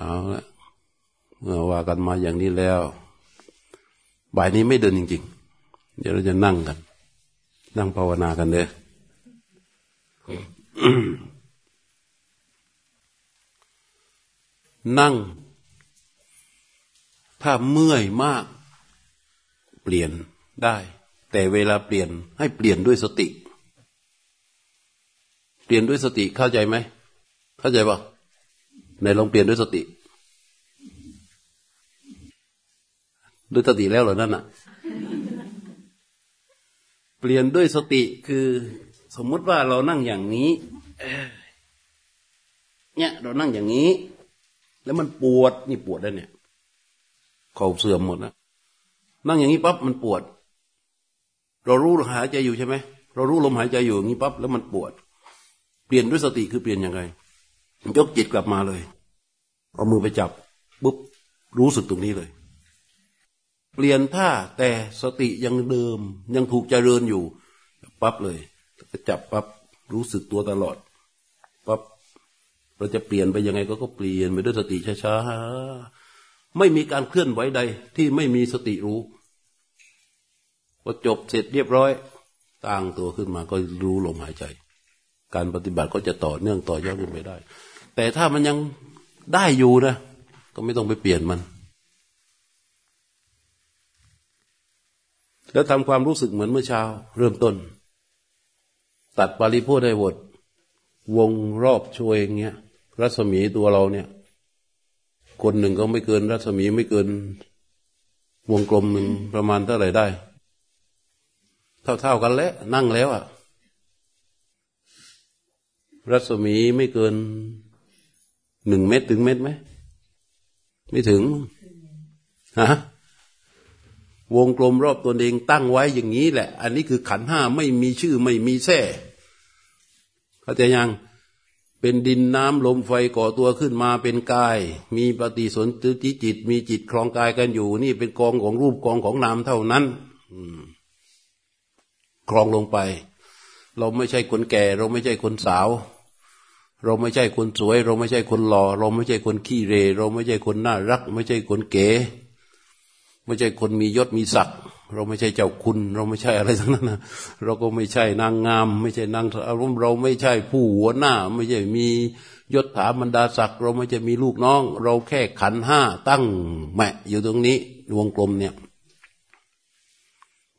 เอาละเมื่อว่ากันมาอย่างนี้แล้ว บ่ายนี้ไม่เดินจริง ๆ เดี๋ยวเราจะนั่งกัน นั่งภาวนากันเลยนั่ง ถ้าเมื่อยมาก เปลี่ยนได้ แต่เวลาเปลี่ยนให้เปลี่ยนด้วยสติ เปลี่ยนด้วยสติเข้าใจไหม เข้าใจปะ ในลองเปลี่ยนด้วยสติ ด้วยสติแล้วเหรอนั่นอะเปลี่ยนด้วยสติคือ สมมุติว่าเรานั่งอย่างนี้เนี่ยเรานั่งอย่างนี้ แล้วมันปวดนี่ปวดได้เนี่ยเข่าเสื่อมหมดนะนั่งอย่างนี้ปั๊บมันปวด เรารู้ลมหายใจอยู่ใช่ไหมเรารู้ลมหายใจอยู่อย่างนี้ปั๊บแล้วมันปวด เปลี่ยนด้วยสติคือเปลี่ยนยังไงยกจิตกลับมาเลย เอามือไปจับปุ๊บรู้สึกตรงนี้เลย เปลี่ยนท่าแต่สติยังเดิม ยังถูกเจริญอยู่ปั๊บเลยจับปั๊บรู้สึกตัวตลอดปั๊บเราจะเปลี่ยนไปยังไงก็ก็เปลี่ยนไปด้วยสติช้าๆไม่มีการเคลื่อนไหวใดที่ไม่มีสติรู้พอจบเสร็จเรียบร้อยตั้งตัวขึ้นมาก็รู้ลมหายใจ การปฏิบัติก็จะต่อเนื่องต่อยอดขึ้นไปได้ แต่ถ้ามันยัง ได้อยู่นะ ก็ไม่ต้องไปเปลี่ยนมัน แล้วทำความรู้สึกเหมือนเมื่อเช้า เริ่มต้น ตัดปาริโพได้หมดวงรอบช่วยอย่างเงี้ย รัศมีตัวเราเนี่ย คนหนึ่งก็ไม่เกิน รัศมีไม่เกิน วงกลมหนึ่งประมาณเท่าไหร่ได้ เท่าๆกันแล้ว นั่งแล้วอะรัศมีไม่เกิน หนึ่งเมตรถึงเมตรไหม ไม่ถึงฮะวงกลมรอบตัวเองตั้งไว้อย่างนี้แหละ อันนี้คือขันห้าไม่มีชื่อไม่มีแท้เข้าใจยังเป็นดินน้ำลมไฟก่อตัวขึ้นมาเป็นกาย มีปฏิสนธิจิต มีจิตคลองกายกันอยู่ นี่เป็นกองของรูปกองของนามเท่านั้นคลองลงไป เราไม่ใช่คนแก่ เราไม่ใช่คนสาว เราไม่ใช่คนสวย เราไม่ใช่คนหล่อ เราไม่ใช่คนขี้เร เราไม่ใช่คนน่ารัก ไม่ใช่คนเก๋ ไม่ใช่คนมียศมีศักดิ์เราไม่ใช่เจ้าคุณ เราไม่ใช่อะไรทั้งนั้นนะเราก็ไม่ใช่นางงาม ไม่ใช่นางอารมณ์เราไม่ใช่ผู้หัวหน้า ไม่ใช่มียศถาบรรดาศักดิ์เราไม่ใช่มีลูกน้อง เราแค่ขันห้าตั้งแมะอยู่ตรงนี้วงกลมเนี่ย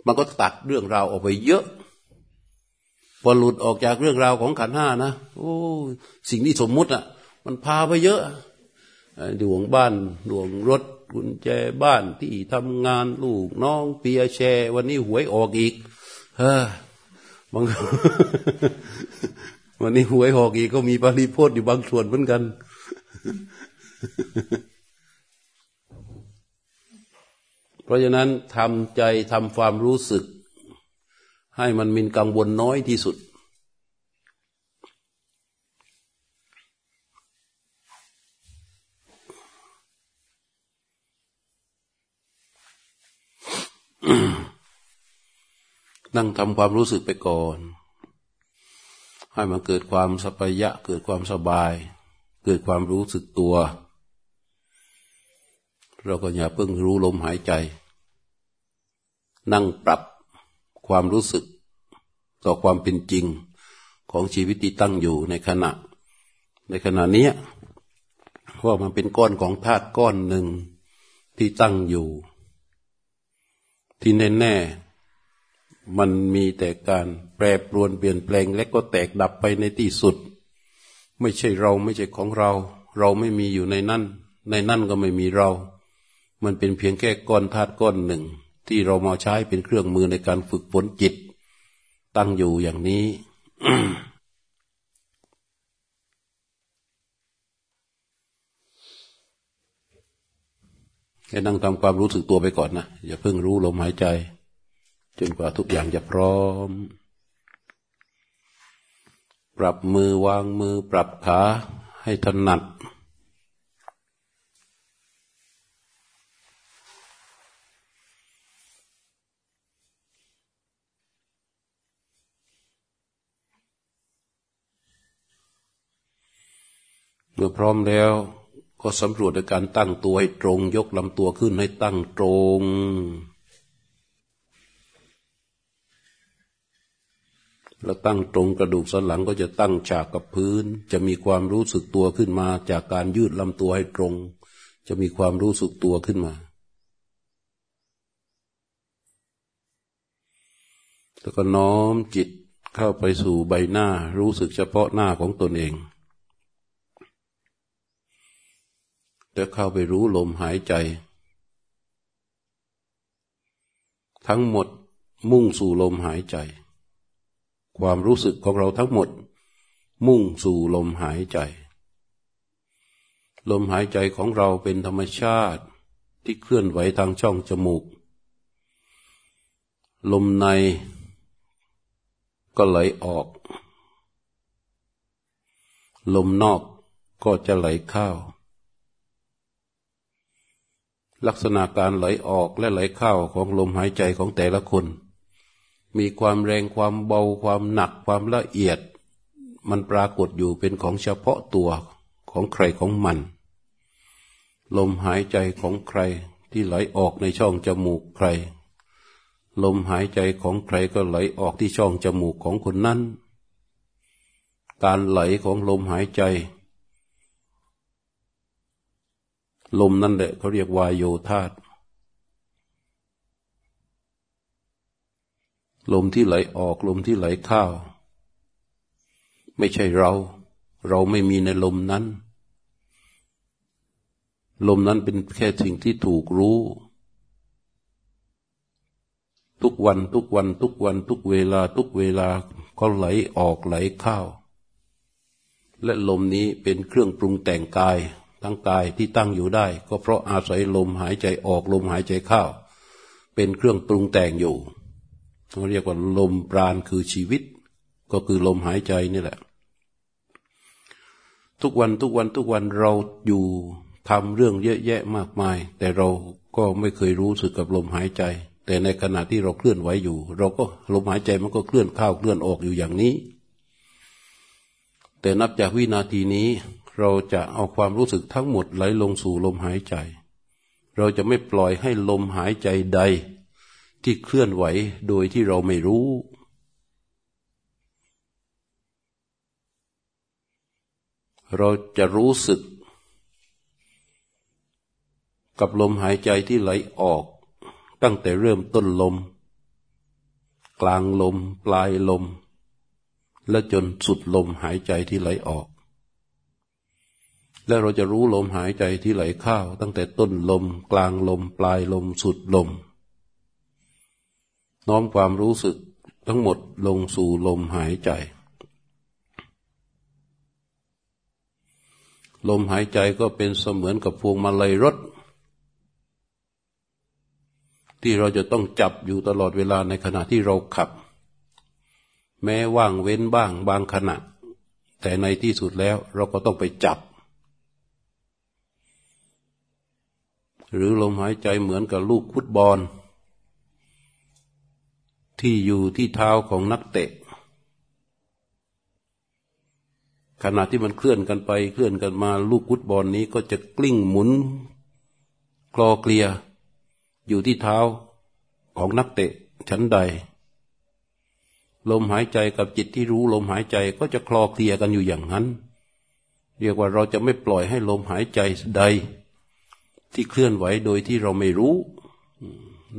มันก็ตัดเรื่องราวออกไปเยอะ พอหลุดออกจากเรื่องราวของขันห้านะโอ้สิ่งที่สมมุติอะ มันพาไปเยอะดวงบ้านดวงรถกุญแจบ้านที่ทำงานลูกน้องเปียแชร์วันนี้หวยออกอีก เฮ้บางวันนี้หวยออกอีกก็มีปริพจน์อยู่บางส่วนเหมือนกัน เพราะฉะนั้นทำใจทำความรู้สึก ให้มันมีกังวลน้อยที่สุด นั่งทำความรู้สึกไปก่อน ให้มันเกิดความสบายะ เกิดความสบาย เกิดความรู้สึกตัว เราก็อย่าเพิ่งรู้ลมหายใจ นั่งปรับ ความรู้สึก ต่อความเป็นจริงของชีวิตที่ตั้งอยู่ในขณะ ในขณะนี้ว่ามันเป็นก้อนของธาตุก้อนหนึ่งที่ตั้งอยู่ ที่แน่ๆมันมีแต่การแปรปรวนเปลี่ยนแปลงและก็แตกดับไปในที่สุด ไม่ใช่เราไม่ใช่ของเรา เราไม่มีอยู่ในนั่น ในนั่นก็ไม่มีเรา มันเป็นเพียงแค่ก้อนธาตุก้อนหนึ่ง ที่เรามาใช้เป็นเครื่องมือในการฝึกฝนจิต ตั้งอยู่อย่างนี้ให้นั่งทำความรู้สึกตัวไปก่อนนะอย่าเพิ่งรู้ลมหายใจ จนกว่าทุกอย่างจะพร้อม ปรับมือวางมือปรับขาให้ถนัด เมื่อพร้อมแล้วก็สำรวจในการตั้งตัวให้ตรง ยกลำตัวขึ้นให้ตั้งตรง แล้วตั้งตรงกระดูกสันหลังก็จะตั้งฉากกับพื้น จะมีความรู้สึกตัวขึ้นมา จากการยืดลำตัวให้ตรง จะมีความรู้สึกตัวขึ้นมา แล้วก็น้อมจิตเข้าไปสู่ใบหน้ารู้สึกเฉพาะหน้าของตนเอง จะเข้าไปรู้ลมหายใจ ทั้งหมดมุ่งสู่ลมหายใจ ความรู้สึกของเราทั้งหมด มุ่งสู่ลมหายใจ ลมหายใจของเราเป็นธรรมชาติที่เคลื่อนไหวทางช่องจมูก ลมในก็ไหลออก ลมนอกก็จะไหลเข้า ลักษณะการไหลออกและไหลเข้าของลมหายใจของแต่ละคน มีความแรงความเบาความหนักความละเอียด มันปรากฏอยู่เป็นของเฉพาะตัวของใครของมัน ลมหายใจของใครที่ไหลออกในช่องจมูกใคร ลมหายใจของใครก็ไหลออกที่ช่องจมูกของคนนั้น การไหลของลมหายใจ ลมนั่นแหละเขาเรียกวายโยธาตลมที่ไหลออกลมที่ไหลเข้าไม่ใช่เรา เราไม่มีในลมนั้น ลมนั้นเป็นแค่สิ่งที่ถูกรู้ ทุกวันทุกวันทุกวันทุกเวลาทุกเวลาก็ไหลออกไหลเข้าและลมนี้เป็นเครื่องปรุงแต่งกาย ทั้งกายที่ตั้งอยู่ได้ ก็เพราะอาศัยลมหายใจออกลมหายใจเข้าเป็นเครื่องปรุงแต่งอยู่เขาเรียกว่าลมปราณคือชีวิต ก็คือลมหายใจนี่แหละ ทุกวันทุกวันทุกวันเราอยู่ทำเรื่องเยอะแยะมากมาย แต่เราก็ไม่เคยรู้สึกกับลมหายใจ แต่ในขณะที่เราเคลื่อนไหวอยู่ เราก็ลมหายใจมันก็เคลื่อนเข้าเคลื่อนออกอยู่อย่างนี้ แต่นับจากวินาทีนี้ เราจะเอาความรู้สึกทั้งหมดไหลลงสู่ลมหายใจ เราจะไม่ปล่อยให้ลมหายใจใด ที่เคลื่อนไหวโดยที่เราไม่รู้ เราจะรู้สึก กับลมหายใจที่ไหลออก ตั้งแต่เริ่มต้นลม กลางลม ปลายลม และจนสุดลมหายใจที่ไหลออก และเราจะรู้ลมหายใจที่ไหลเข้าตั้งแต่ต้นลม กลางลม ปลายลมสุดลม น้อมความรู้สึกทั้งหมดลงสู่ลมหายใจ ลมหายใจก็เป็นเสมือนกับพวงมาลัยรถ ที่เราจะต้องจับอยู่ตลอดเวลาในขณะที่เราขับ แม้ว่างเว้นบ้างบางขณะ แต่ในที่สุดแล้วเราก็ต้องไปจับ หรือลมหายใจเหมือนกับลูกฟุตบอล ที่อยู่ที่เท้าของนักเตะ ขณะที่มันเคลื่อนกันไปเคลื่อนกันมาลูกฟุตบอลนี้ก็จะกลิ้งหมุนคลอเกลีย อยู่ที่เท้าของนักเตะชั้นใด ลมหายใจกับจิตที่รู้ลมหายใจก็จะคลอเคลียกันอยู่อย่างนั้น เรียกว่าเราจะไม่ปล่อยให้ลมหายใจใด ที่เคลื่อนไหวโดยที่เราไม่รู้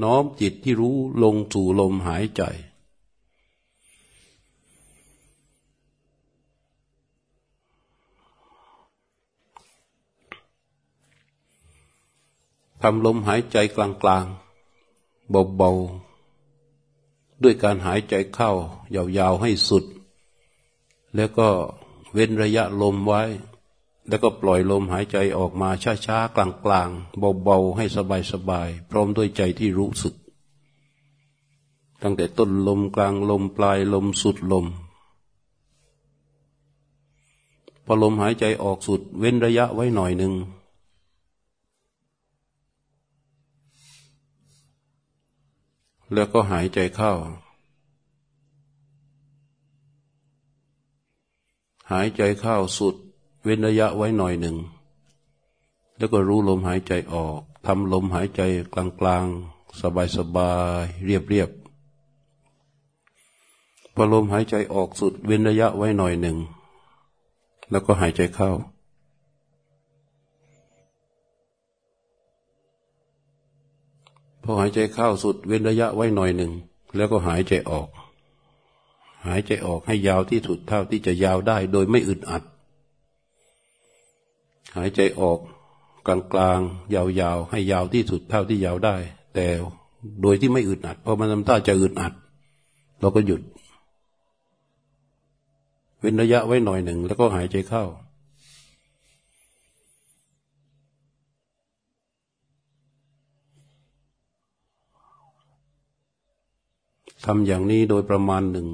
น้อมจิตที่รู้ลงสู่ลมหายใจ ทำลมหายใจกลางๆ เบาๆ ด้วยการหายใจเข้า ยาวๆ ให้สุด แล้วก็เว้นระยะลมไว้ แล้วก็ปล่อยลมหายใจออกมาช้าๆ กลางๆ เบาๆ ให้สบายๆ พร้อมด้วยใจที่รู้สึก ตั้งแต่ต้นลมกลางลมปลายลมสุดลม พอลมหายใจออกสุดเว้นระยะไว้หน่อยหนึ่ง แล้วก็หายใจเข้า หายใจเข้าสุด เว้นระยะไว้หน่อยหนึ่ง แล้วก็รู้ลมหายใจออกทำลมหายใจกลางๆ สบายๆ เรียบๆพอลมหายใจออกสุด เว้นระยะไว้หน่อยหนึ่ง แล้วก็หายใจเข้าพอหายใจเข้าสุดเว้นระยะไว้หน่อยหนึ่ง แล้วก็หายใจออก หายใจออกให้ยาวที่สุดเท่าที่จะยาวได้โดยไม่อึดอัด หายใจออกกลางกลางยาวๆ ให้ยาวที่สุดเท่าที่ยาวได้ แต่โดยที่ไม่อึดอัด เพราะมันทำท่าจะอึดอัด เราก็หยุด เว้นระยะไว้หน่อยหนึ่ง แล้วก็หายใจเข้า ทำอย่างนี้โดยประมาณหนึ่ง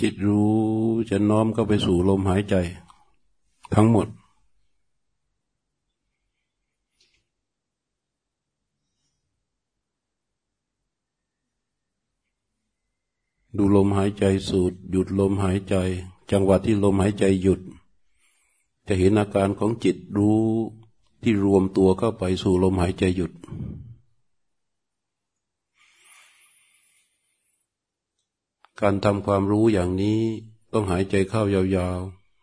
จิตรู้จะน้อมเข้าไปสู่ลมหายใจ ทั้งหมด ดูลมหายใจสูดหยุดลมหายใจ จังหวะที่ลมหายใจหยุด จะเห็นอาการของจิตรู้ที่รวมตัวเข้าไปสู่ลมหายใจหยุด การทำความรู้อย่างนี้ต้องหายใจเข้ายาว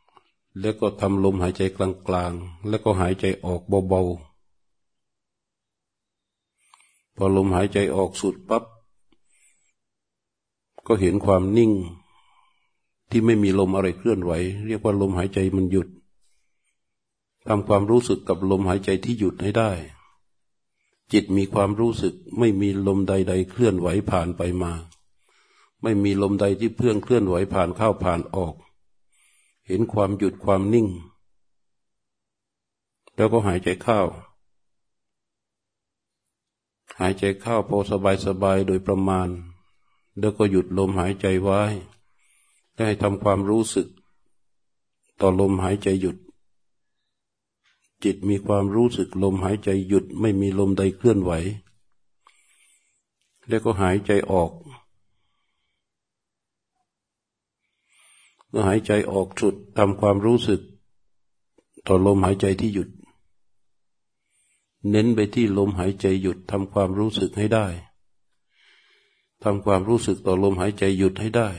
ๆ แล้วก็ทำลมหายใจกลางๆ แล้วก็หายใจออกเบาๆ พอลมหายใจออกสุดปับ๊บก็เห็นความนิ่งที่ไม่มีลมอะไรเคลื่อนไหว เรียกว่าลมหายใจมันหยุดทำความรู้สึกกับลมหายใจที่หยุดให้ได้ จิตมีความรู้สึกไม่มีลมใด ๆ เคลื่อนไหวผ่านไปมา ไม่มีลมใดที่เพื่องเคลื่อนไหวผ่านเข้าผ่านออก เห็นความหยุดความนิ่ง แล้วก็หายใจเข้า หายใจเข้าพอสบายสบายโดยประมาณ แล้วก็หยุดลมหายใจไว้ได้ทำความรู้สึก ต่อลมหายใจหยุด จิตมีความรู้สึกลมหายใจหยุดไม่มีลมใดเคลื่อนไหว แล้วก็หายใจออก เมื่อหายใจออกสุดทำความรู้สึก ต่อลมหายใจที่หยุด เน้นไปที่ลมหายใจหยุดทำความรู้สึกให้ได้ทำความรู้สึกต่อลมหายใจหยุดให้ได้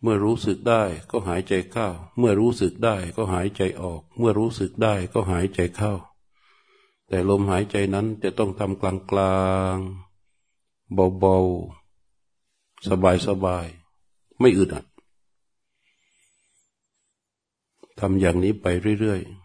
เมื่อรู้สึกได้ก็หายใจเข้า เมื่อรู้สึกได้ก็หายใจออก เมื่อรู้สึกได้ก็หายใจเข้า แต่ลมหายใจนั้นจะต้องทำกลางๆเบาๆ สบายสบาย ไม่อึดอัดทำอย่างนี้ไปเรื่อยๆ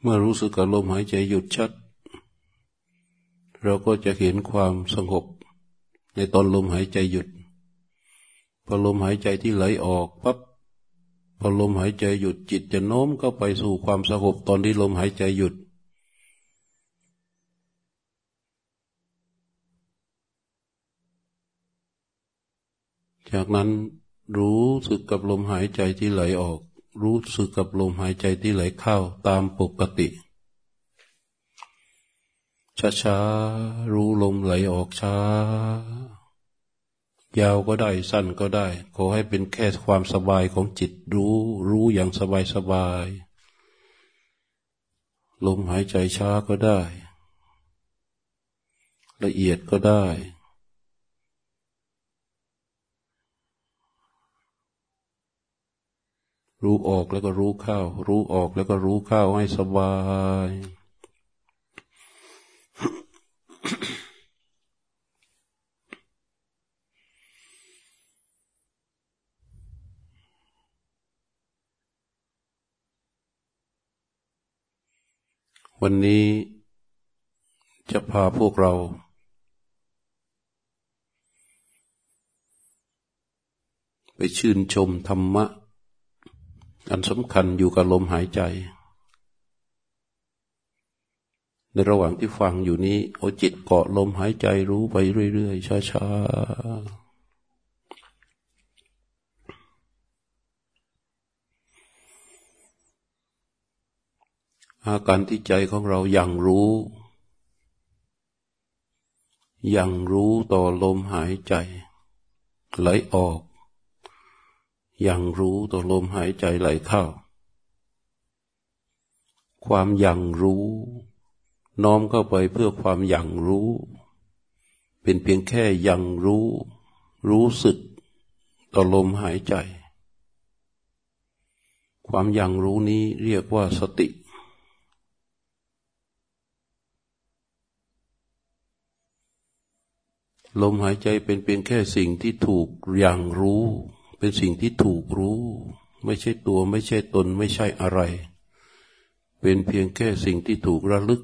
เมื่อรู้สึกกับลมหายใจหยุดชัด เราก็จะเห็นความสงบในตอนลมหายใจหยุด พอลมหายใจที่ไหลออกปั๊บพอลมหายใจหยุดจิตจะโน้มเข้าไปสู่ความสงบตอนที่ลมหายใจหยุด จากนั้นรู้สึกกับลมหายใจที่ไหลออก รู้สึกกับลมหายใจที่ไหลเข้าตามปกติ ช้าๆ รู้ลมไหลออกช้ายาวก็ได้สั้นก็ได้ ขอให้เป็นแค่ความสบายของจิตรู้ รู้อย่างสบายสบาย ลมหายใจช้าก็ได้ ละเอียดก็ได้ รู้ออกแล้วก็รู้เข้า รู้ออกแล้วก็รู้เข้าให้สบาย วันนี้จะพาพวกเราไปชื่นชมธรรมะ อันสำคัญอยู่กับลมหายใจ ในระหว่างที่ฟังอยู่นี้เอาจิตเกาะลมหายใจรู้ไปเรื่อย ๆ ช้าๆอาการที่ใจของเรายังรู้ยังรู้ต่อลมหายใจ ไหลออก ยังรู้ต่อลมหายใจไหลเข้า ความยังรู้ น้อมเข้าไปเพื่อความยังรู้ เป็นเพียงแค่ยังรู้ รู้สึกต่อลมหายใจ ความยังรู้นี้เรียกว่าสติ ลมหายใจเป็นเพียงแค่สิ่งที่ถูกอย่างรู้ เป็นสิ่งที่ถูกรู้ ไม่ใช่ตัวไม่ใช่ตนไม่ใช่อะไร เป็นเพียงแค่สิ่งที่ถูกระลึก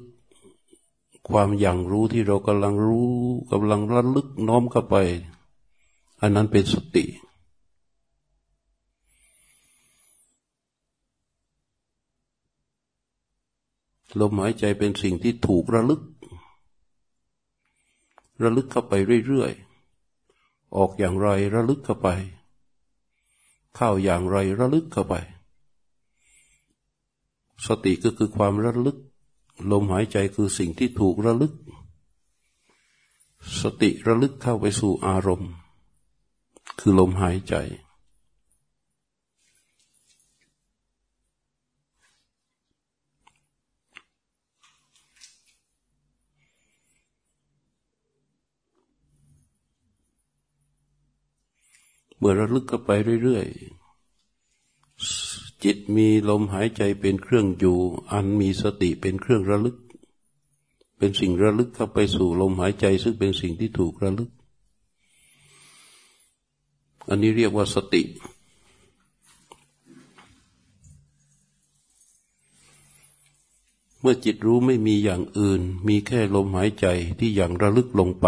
ความอย่างรู้ที่เรากำลังรู้กำลังระลึกน้อมเข้าไป อันนั้นเป็นสติลมหายใจเป็นสิ่งที่ถูกระลึก ระลึกเข้าไปเรื่อยๆ ออกอย่างไรระลึกเข้าไป เข้าอย่างไรระลึกเข้าไป สติก็คือความระลึก ลมหายใจคือสิ่งที่ถูกระลึก สติระลึกเข้าไปสู่อารมณ์ คือลมหายใจ เมื่อระลึกเข้าไปเรื่อยๆ จิตมีลมหายใจเป็นเครื่องอยู่ อันมีสติเป็นเครื่องระลึก เป็นสิ่งระลึกเข้าไปสู่ลมหายใจ ซึ่งเป็นสิ่งที่ถูกระลึก อันนี้เรียกว่าสติ เมื่อจิตรู้ไม่มีอย่างอื่น มีแค่ลมหายใจที่อย่างระลึกลงไป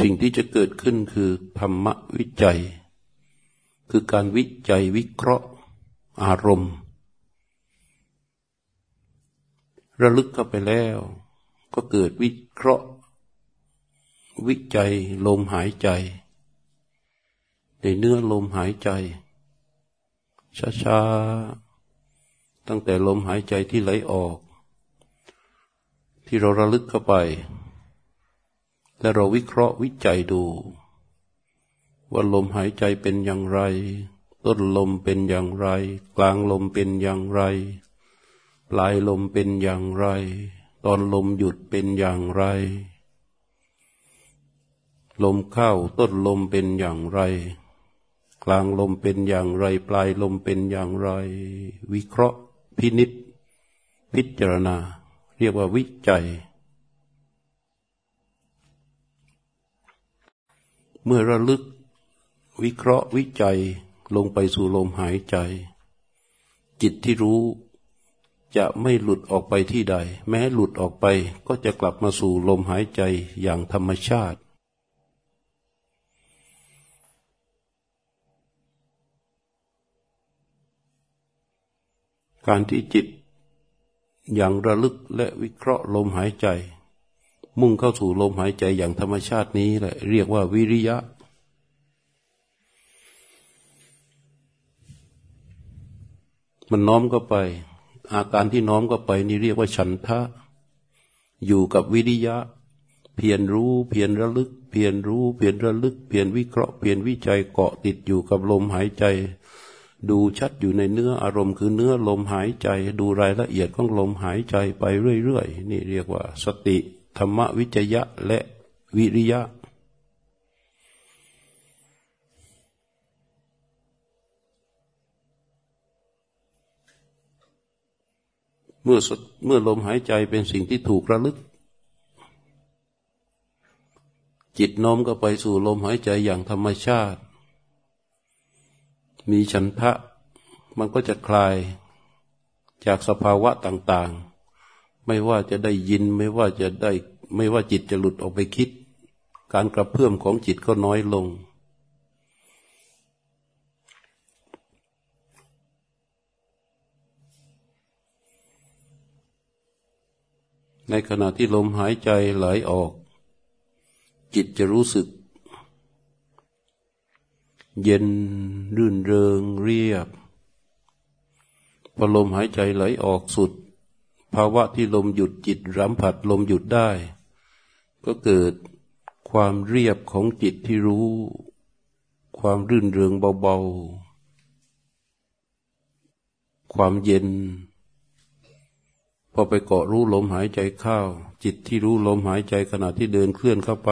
สิ่งที่จะเกิดขึ้นคือธรรมวิจัย คือการวิจัยวิเคราะห์อารมณ์ ระลึกเข้าไปแล้ว ก็เกิดวิเคราะห์ วิจัยลมหายใจ ในเนื้อลมหายใจ ช้าๆ ตั้งแต่ลมหายใจที่ไหลออก ที่เราระลึกเข้าไป และเราวิเคราะห์วิจัยดู ว่าลมหายใจเป็นอย่างไร ต้นลมเป็นอย่างไร กลางลมเป็นอย่างไร ปลายลมเป็นอย่างไร ตอนลมหยุดเป็นอย่างไร ลมเข้าต้นลมเป็นอย่างไร กลางลมเป็นอย่างไร ปลายลมเป็นอย่างไร วิเคราะห์พินิษพิจารณา เรียกว่าวิจัย เมื่อระลึกวิเคราะห์วิจัยลงไปสู่ลมหายใจ จิตที่รู้จะไม่หลุดออกไปที่ใด แม้หลุดออกไปก็จะกลับมาสู่ลมหายใจอย่างธรรมชาติ การที่จิตอย่างระลึกและวิเคราะห์ลมหายใจ มุ่งเข้าสู่ลมหายใจอย่างธรรมชาตินี้แหละเรียกว่าวิริยะ มันน้อมก็ไป อาการที่น้อมก็ไปนี่เรียกว่าฉันทะ อยู่กับวิริยะ เพียรรู้เพียรระลึก เพียรรู้เพียรระลึก เพียรวิเคราะห์เพียรวิจัยเกาะติดอยู่กับลมหายใจ ดูชัดอยู่ในเนื้ออารมณ์คือเนื้อลมหายใจ ดูรายละเอียดของลมหายใจไปเรื่อยๆนี่เรียกว่าสติ ธรรมวิจยะและวิริยะ เมื่อเมื่อลมหายใจเป็นสิ่งที่ถูกระลึก จิตโน้มก็ไปสู่ลมหายใจอย่างธรรมชาติ มีฉันทะมันก็จะคลายจากสภาวะต่าง ๆ ไม่ว่าจะได้ยินไม่ว่าจะได้ ไม่ว่าจิตจะหลุดออกไปคิด การกระเพื่อมของจิตก็น้อยลง ในขณะที่ลมหายใจไหลออก จิตจะรู้สึก เย็นรื่นเริงเรียบพอลมหายใจไหลออกสุด ภาวะที่ลมหยุดจิตรัมผัดลมหยุดได้ ก็เกิดความเรียบของจิตที่รู้ ความรื่นเริงเบาๆ ความเย็น พอไปเกาะรู้ลมหายใจเข้าจิตที่รู้ลมหายใจขณะที่เดินเคลื่อนเข้าไป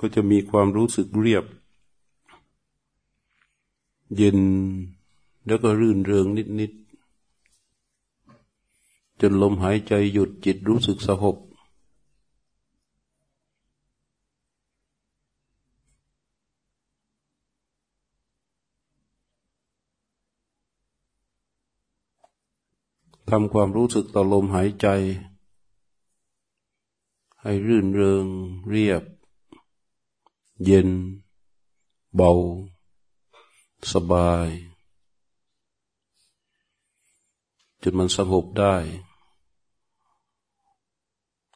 ก็จะมีความรู้สึกเรียบ เย็นแล้วก็รื่นเริงนิดๆ นลมหายใจหยุดจิตรู้สึกสงบทำความรู้สึกต่อลมหายใจ ให้รื่นเริง เรียบ เย็น เบา สบาย จนมันสงบได้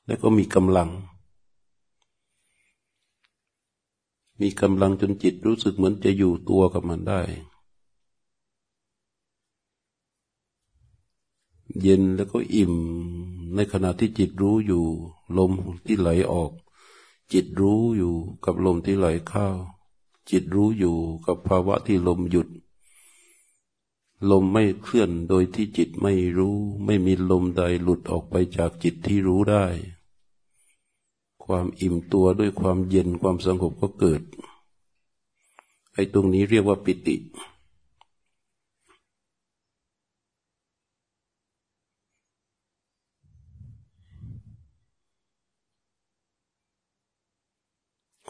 แล้วก็มีกำลัง มีกำลังจนจิตรู้สึกเหมือนจะอยู่ตัวกับมันได้ เย็นแล้วก็อิ่มในขณะที่จิตรู้อยู่ ลมที่ไหลออก จิตรู้อยู่กับลมที่ไหลเข้าจิตรู้อยู่กับภาวะที่ลมหยุด ลมไม่เคลื่อนโดยที่จิตไม่รู้ ไม่มีลมใดหลุดออกไปจากจิตที่รู้ได้ ความอิ่มตัวด้วยความเย็นความสงบก็เกิด ไอ้ตรงนี้เรียกว่าปิติ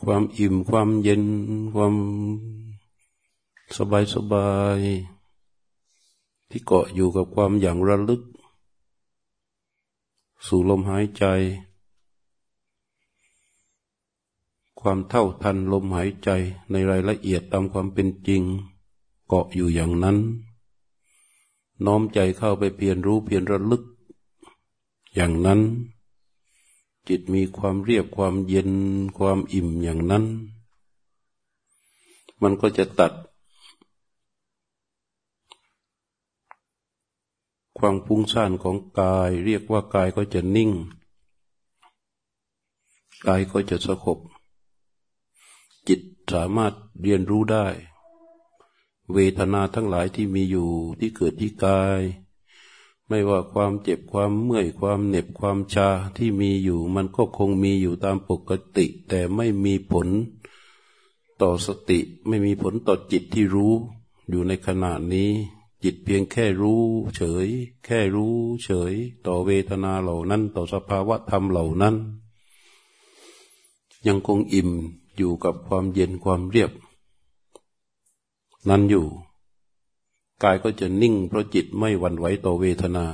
ความอิ่มความเย็นความสบายสบายที่เกาะอยู่กับความอย่างระลึก สู่ลมหายใจ ความเท่าทันลมหายใจในรายละเอียดตามความเป็นจริง เกาะอยู่อย่างนั้น น้อมใจเข้าไปเพียรรู้เพียรระลึก อย่างนั้น จิตมีความเรียบความเย็นความอิ่มอย่างนั้น มันก็จะตัด ความพุ่งซ่านของกาย เรียกว่ากายก็จะนิ่ง กายก็จะสงบ สามารถเรียนรู้ได้ เวทนาทั้งหลายที่มีอยู่ที่เกิดที่กาย ไม่ว่าความเจ็บความเมื่อยความเหน็บความชาที่มีอยู่ มันก็คงมีอยู่ตามปกติ แต่ไม่มีผลต่อสติไม่มีผลต่อจิตที่รู้ อยู่ในขณะนี้ จิตเพียงแค่รู้เฉย แค่รู้เฉย ต่อเวทนาเหล่านั้น ต่อสภาวะธรรมเหล่านั้น ยังคงอิ่ม อยู่กับความเย็นความเรียบ นั้นอยู่ กายก็จะนิ่งเพราะจิตไม่หวั่นไหวต่อเวทนา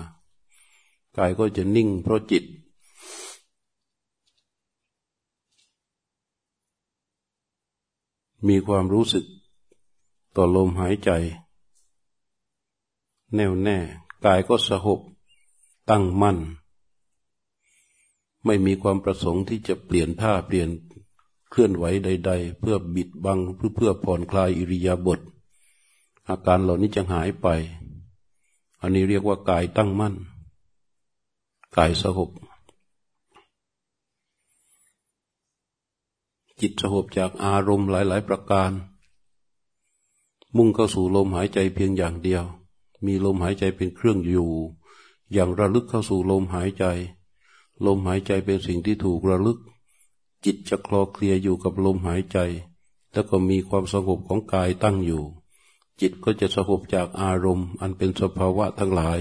กายก็จะนิ่งเพราะจิต มีความรู้สึกต่อลมหายใจ แน่วแน่ กายก็สหบตั้งมั่น ไม่มีความประสงค์ที่จะเปลี่ยนท่าเปลี่ยน เคลื่อนไหวใด ๆ เพื่อบิดบังเพื่อเพื่อผ่อนคลายอิริยาบถอาการเหล่านี้จะหายไป อันนี้เรียกว่ากายตั้งมั่น กายสงบจิตสงบจากอารมณ์หลาย ๆ ประการ มุ่งเข้าสู่ลมหายใจเพียงอย่างเดียว มีลมหายใจเป็นเครื่องอยู่ อย่างระลึกเข้าสู่ลมหายใจ ลมหายใจเป็นสิ่งที่ถูกระลึก จิตจะคลอเคลียอยู่กับลมหายใจ แล้วก็มีความสงบของกายตั้งอยู่ จิตก็จะสงบจากอารมณ์ อันเป็นสภาวะทั้งหลาย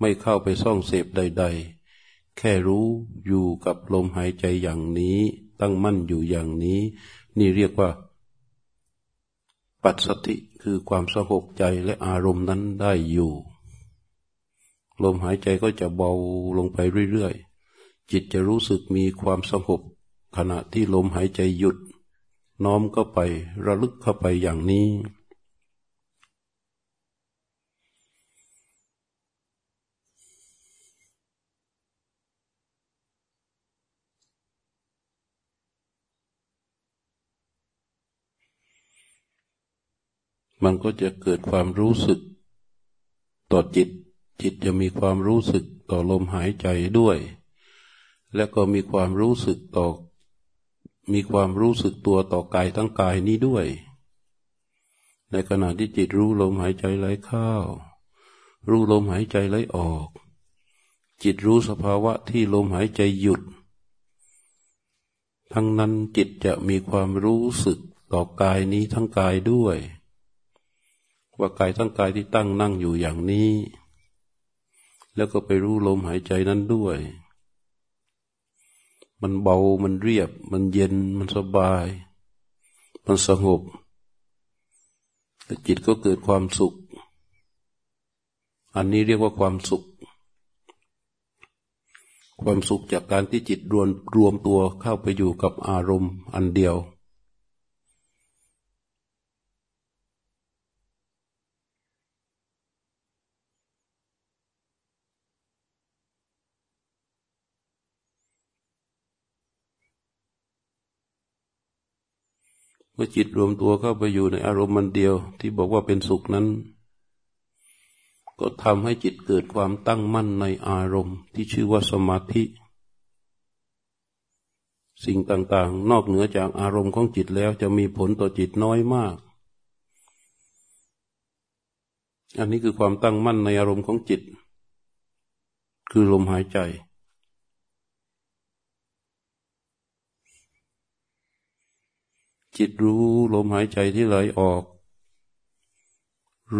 ไม่เข้าไปซ่องเสพใด ๆ แค่รู้อยู่กับลมหายใจอย่างนี้ ตั้งมั่นอยู่อย่างนี้ นี่เรียกว่า ปัจสติคือความสงบใจและอารมณ์นั้นได้อยู่ ลมหายใจก็จะเบาลงไปเรื่อยๆจิตจะรู้สึกมีความสงบ ขณะที่ลมหายใจหยุด น้อมก็ไประลึกเข้าไปอย่างนี้ มันก็จะเกิดความรู้สึก ต่อจิต จิตจะมีความรู้สึกต่อลมหายใจด้วย และก็มีความรู้สึกต่อ มีความรู้สึกตัวต่อกายทั้งกายนี้ด้วย ในขณะที่จิตรู้ลมหายใจไหลเข้า รู้ลมหายใจไหลออก จิตรู้สภาวะที่ลมหายใจหยุด ทั้งนั้นจิตจะมีความรู้สึกต่อกายนี้ทั้งกายด้วย ว่ากายทั้งกายที่ตั้งนั่งอยู่อย่างนี้ แล้วก็ไปรู้ลมหายใจนั้นด้วย มันเบา มันเรียบ มันเย็น มันสบาย มันสงบจิตก็เกิดความสุข อันนี้เรียกว่าความสุข ความสุขจากการที่จิตรวมรวมตัวเข้าไปอยู่กับอารมณ์อันเดียว มื่อจิตรวมตัวเข้าไปอยู่ในอารมณ์มันเดียว ที่บอกว่าเป็นสุขนั้น ก็ทำให้จิตเกิดความตั้งมั่นในอารมณ์ ที่ชื่อว่าสมาธิ สิ่งต่างๆ นอกเหนือจากอารมณ์ของจิตแล้วจะมีผลต่อจิตน้อยมาก อันนี้คือความตั้งมั่นในอารมณ์ของจิต คือลมหายใจ จิตรู้ลมหายใจที่ไหลออก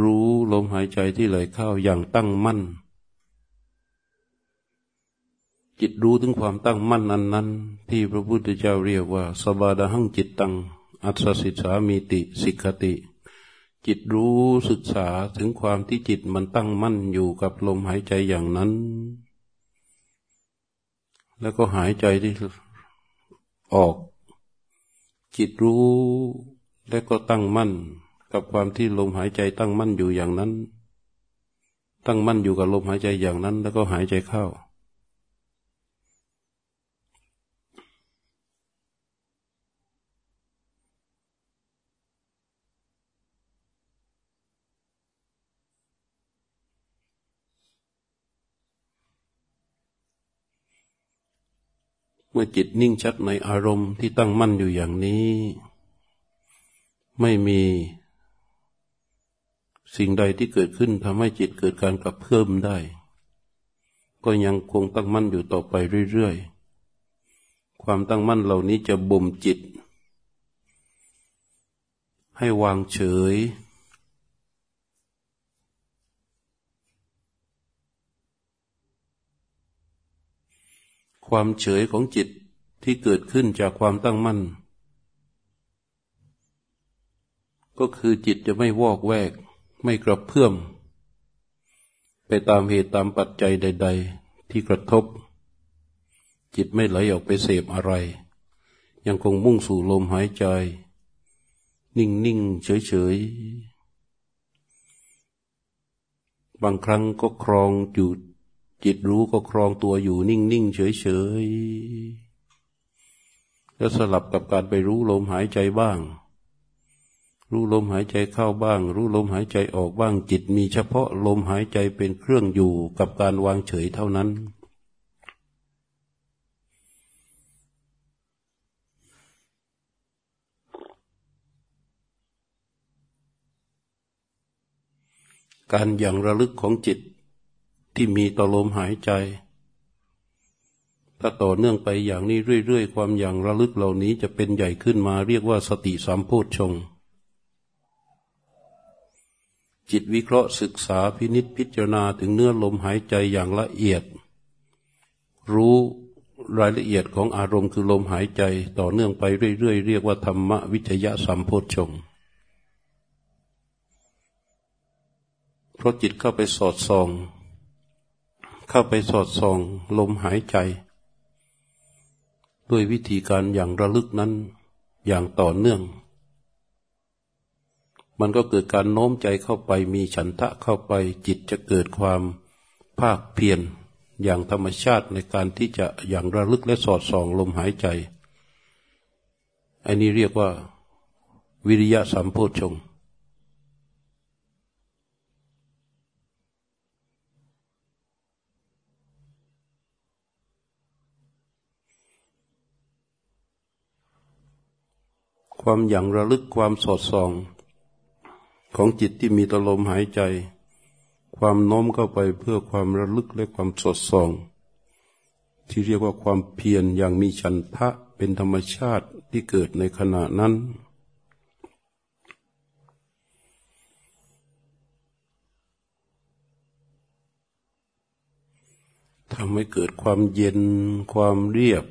รู้ลมหายใจที่ไหลเข้าอย่างตั้งมั่น จิตรู้ถึงความตั้งมั่นนั้นนั้น ที่พระพุทธเจ้าเรียกว่า สบาดาหังจิตตัง อัศสิสามีติสิกติ จิตรู้ศึกษาถึงความที่จิตมันตั้งมั่นอยู่กับลมหายใจอย่างนั้น แล้วก็หายใจที่ออก จิตรู้และก็ตั้งมั่นกับความที่ลมหายใจตั้งมั่นอยู่อย่างนั้น ตั้งมั่นอยู่กับลมหายใจอย่างนั้น แล้วก็หายใจเข้า เมื่อจิตนิ่งชัดในอารมณ์ที่ตั้งมั่นอยู่อย่างนี้ ไม่มีสิ่งใดที่เกิดขึ้นทำให้จิตเกิดการกลับเพิ่มได้ ก็ยังคงตั้งมั่นอยู่ต่อไปเรื่อยๆ ความตั้งมั่นเหล่านี้จะบ่มจิต ให้วางเฉย ความเฉยของจิตที่เกิดขึ้นจากความตั้งมั่น ก็คือจิตจะไม่วอกแวก ไม่กระเพื่อม ไปตามเหตุตามปัจจัยใด ๆ ที่กระทบ จิตไม่ไหลออกไปเสพอะไร ยังคงมุ่งสู่ลมหายใจ นิ่ง ๆ เฉย ๆ บางครั้งก็ครองอยู่ จิตรู้ก็ครองตัวอยู่นิ่งๆเฉยๆแล้วสลับกับการไปรู้ลมหายใจบ้าง รู้ลมหายใจเข้าบ้าง รู้ลมหายใจออกบ้าง จิตมีเฉพาะลมหายใจเป็นเครื่องอยู่กับการวางเฉยเท่านั้นการอย่างระลึกของจิต ที่มีต่อลมหายใจ ถ้าต่อเนื่องไปอย่างนี้เรื่อยๆ ความอย่างระลึกเหล่านี้จะเป็นใหญ่ขึ้นมาเรียกว่าสติสามโพชฌงค์จิตวิเคราะห์ศึกษาพินิษพิจารณาถึงเนื้อลมหายใจอย่างละเอียด รู้รายละเอียดของอารมณ์คือลมหายใจต่อเนื่องไปเรื่อยๆ เรียกว่าธรรมวิจยะสัมโพชฌงเพราะจิตเข้าไปสอดส่อง เข้าไปสอดส่องลมหายใจ ด้วยวิธีการอย่างระลึกนั้นอย่างต่อเนื่อง มันก็เกิดการโน้มใจเข้าไปมีฉันทะเข้าไปจิตจะเกิดความภาคเพียรอย่างธรรมชาติในการที่จะอย่างระลึกและสอดส่องลมหายใจ อันนี้เรียกว่า วิริยะสัมโพชง ความอย่างระลึกความสอดส่อง ของจิตที่มีตลมหายใจ ความโน้มเข้าไปเพื่อความระลึกและความสดส่อง ที่เรียกว่าความเพียรอย่างมีฉันทะเป็นธรรมชาติที่เกิดในขณะนั้น ทำให้เกิดความเย็น ความเรียบ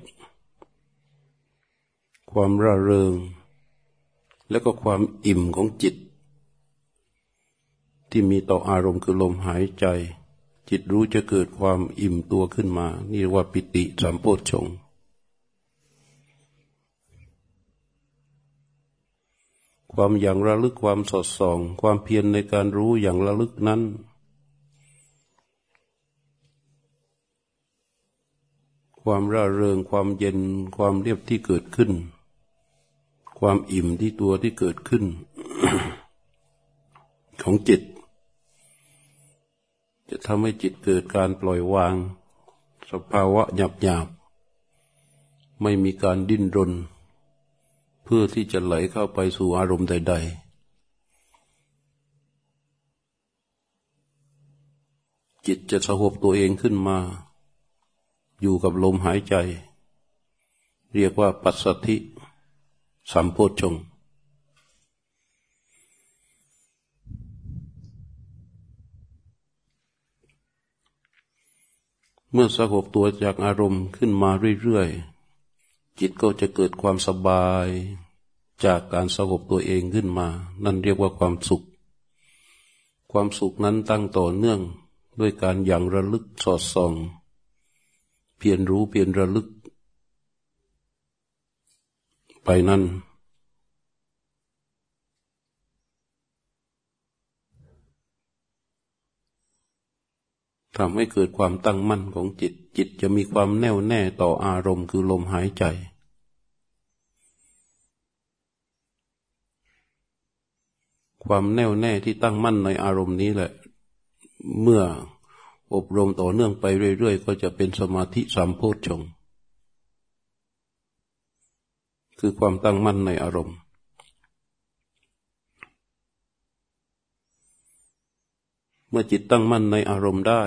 ความร่าเริง และก็ความอิ่มของจิต ที่มีต่ออารมณ์คือลมหายใจ จิตรู้จะเกิดความอิ่มตัวขึ้นมา นี่ว่าปิติสัมโพชงความอย่างระลึกความสดส่อง ความเพียรในการรู้อย่างระลึกนั้น ความร่าเริงความเย็นความเรียบที่เกิดขึ้น ความอิ่มที่ตัวที่เกิดขึ้น ของจิต จะทำให้จิตเกิดการปล่อยวาง สภาวะหยาบหยาบไม่มีการดิ้นรน เพื่อที่จะไหลเข้าไปสู่อารมณ์ใด ๆ จิตจะสงบตัวเองขึ้นมา อยู่กับลมหายใจ เรียกว่าปัสสธิ สัมโพชงเมื่อสงบตัวจากอารมณ์ขึ้นมาเรื่อยๆ จิตก็จะเกิดความสบาย จากการสงบตัวเองขึ้นมา นั่นเรียกว่าความสุข ความสุขนั้นตั้งต่อเนื่องด้วยการอย่างระลึกสอดส่อง เพียรรู้เพียรระลึก ไปนั่นทำให้เกิดความตั้งมั่นของจิต จิตจะมีความแน่วแน่ต่ออารมณ์คือลมหายใจ ความแน่วแน่ที่ตั้งมั่นในอารมณ์นี้แหละ เมื่ออบรมต่อเนื่องไปเรื่อยๆ ก็จะเป็นสมาธิสามโพชฌงคื คือความตั้งมั่นในอารมณ์ เมื่อจิตตั้งมั่นในอารมณ์ได้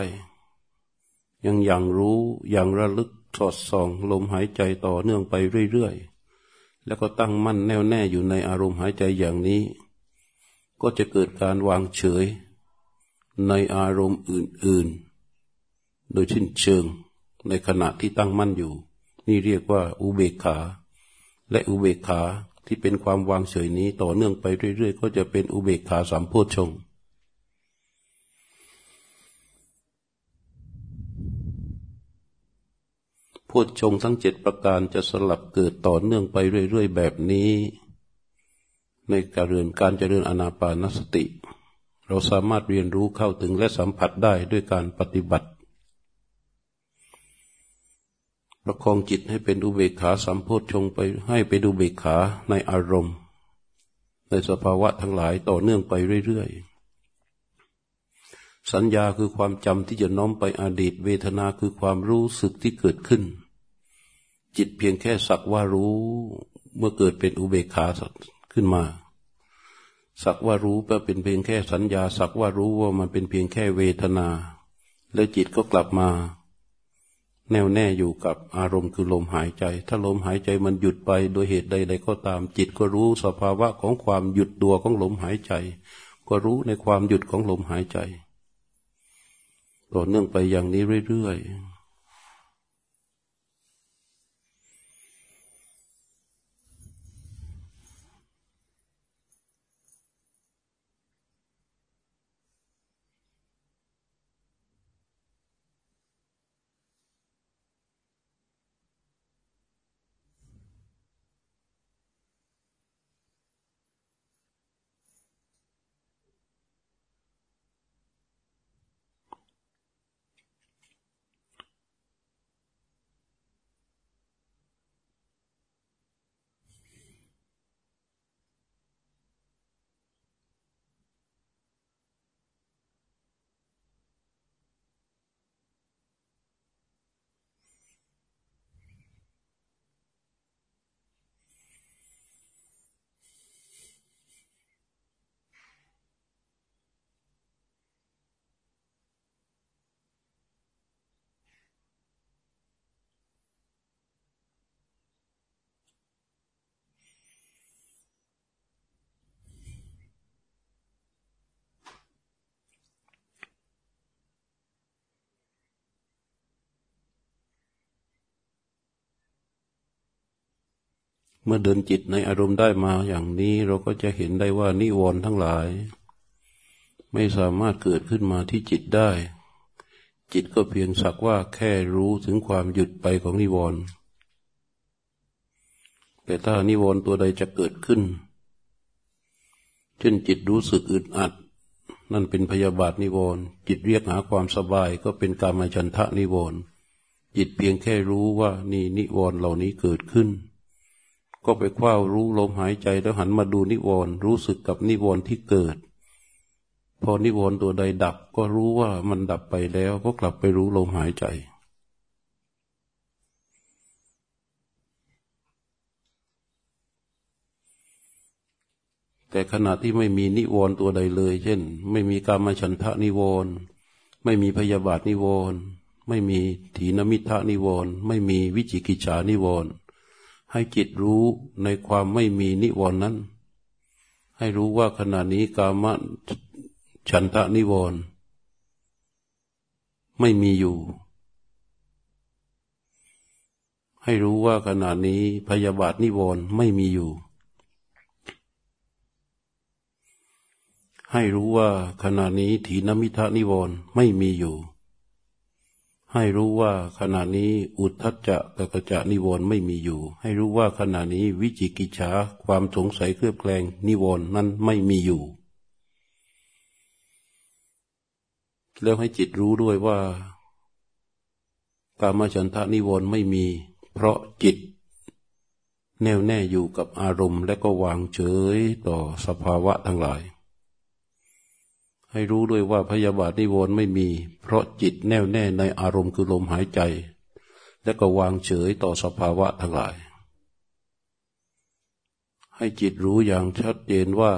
ยังอย่างรู้อย่างระลึกสอดส่องลมหายใจต่อเนื่องไปเรื่อยๆ แล้วก็ตั้งมั่นแน่วแน่อยู่ในอารมณ์หายใจอย่างนี้ ก็จะเกิดการวางเฉยในอารมณ์อื่นๆ โดยชิ้นเชิงในขณะที่ตั้งมั่นอยู่ นี่เรียกว่าอุเบกขา และอุเบกขาที่เป็นความวางเฉยนี้ต่อเนื่องไปเรื่อยๆ ก็จะเป็นอุเบกขาสามโพชฌงโพชงทั้งเจ็ดประการจะสลับเกิดต่อเนื่องไปเรื่อยๆ แบบนี้ ในการเรียนการเจริญอนาปานสติ เราสามารถเรียนรู้เข้าถึงและสัมผัสได้ด้วยการปฏิบัติ ประคองจิตให้เป็นอุเบกขาสัมโพชงไปให้ไปดูเบกขาในอารมณ์ ในสภาวะทั้งหลายต่อเนื่องไปเรื่อยๆ สัญญาคือความจำที่จะน้อมไปอดีต เวทนาคือความรู้สึกที่เกิดขึ้น จิตเพียงแค่สักว่ารู้เมื่อเกิดเป็นอุเบกขาขึ้นมา สักว่ารู้ก็เป็นเพียงแค่สัญญา สักว่ารู้ว่ามันเป็นเพียงแค่เวทนา แล้วจิตก็กลับมา แน่วแน่อยู่กับอารมณ์คือลมหายใจ ถ้าลมหายใจมันหยุดไปโดยเหตุใดๆก็ตาม จิตก็รู้สภาวะของความหยุดตัวของลมหายใจ ก็รู้ในความหยุดของลมหายใจ ต่อเนื่องไปอย่างนี้เรื่อยๆ เมื่อเดินจิตในอารมณ์ได้มาอย่างนี้เราก็จะเห็นได้ว่านิวรณ์ทั้งหลาย ไม่สามารถเกิดขึ้นมาที่จิตได้ จิตก็เพียงสักว่าแค่รู้ถึงความหยุดไปของนิวรณ์แต่ถ้านิวรณ์ตัวใดจะเกิดขึ้น เช่นจิตรู้สึกอึดอัด นั่นเป็นพยาบาทนิวรณ์จิตเรียกหาความสบายก็เป็นกามฉันทะนิวรณ์จิตเพียงแค่รู้ว่านี่นิวรณ์เหล่านี้เกิดขึ้น ก็ไปคว้ารู้ลมหายใจแล้วหันมาดูนิวรณ์รู้สึกกับนิวรณ์ที่เกิด พอนิวรณ์ตัวใดดับ ก็รู้ว่ามันดับไปแล้วก็กลับไปรู้ลมหายใจ แต่ขณะที่ไม่มีนิวรณ์ตัวใดเลย เช่น ไม่มีการมาฉันทะนิวรณ์ไม่มีพยาบาทนิวรณ์ไม่มีถีนมิทะนิวรณ์ไม่มีวิจิกิจฉานิวรณ์ ให้จิตรู้ในความไม่มีนิวรณ์นั้น ให้รู้ว่าขณะนี้กามฉันทะนิวรณ์ไม่มีอยู่ ให้รู้ว่าขณะนี้พยาบาทนิวรณ์ไม่มีอยู่ ให้รู้ว่าขณะนี้ถีนมิทะนิวรณ์ไม่มีอยู่ ให้รู้ว่าขณะนี้อุทธัจจะกกจะนิวรณ์ไม่มีอยู่ ให้รู้ว่าขณะนี้วิจิกิจฉาความสงสัยเครือบแคลงนิวรณ์นั้นไม่มีอยู่ แล้วให้จิตรู้ด้วยว่ากามฉันทะนิวรณ์ไม่มี เพราะจิต แน่วแน่อยู่กับอารมณ์และก็วางเฉยต่อสภาวะทั้งหลาย ให้รู้ด้วยว่าพยาบาทนิวรณ์ไม่มี เพราะจิตแน่วแน่ในอารมณ์คือลมหายใจ และก็วางเฉยต่อสภาวะทั้งหลาย ให้จิตรู้อย่างชัดเจนว่า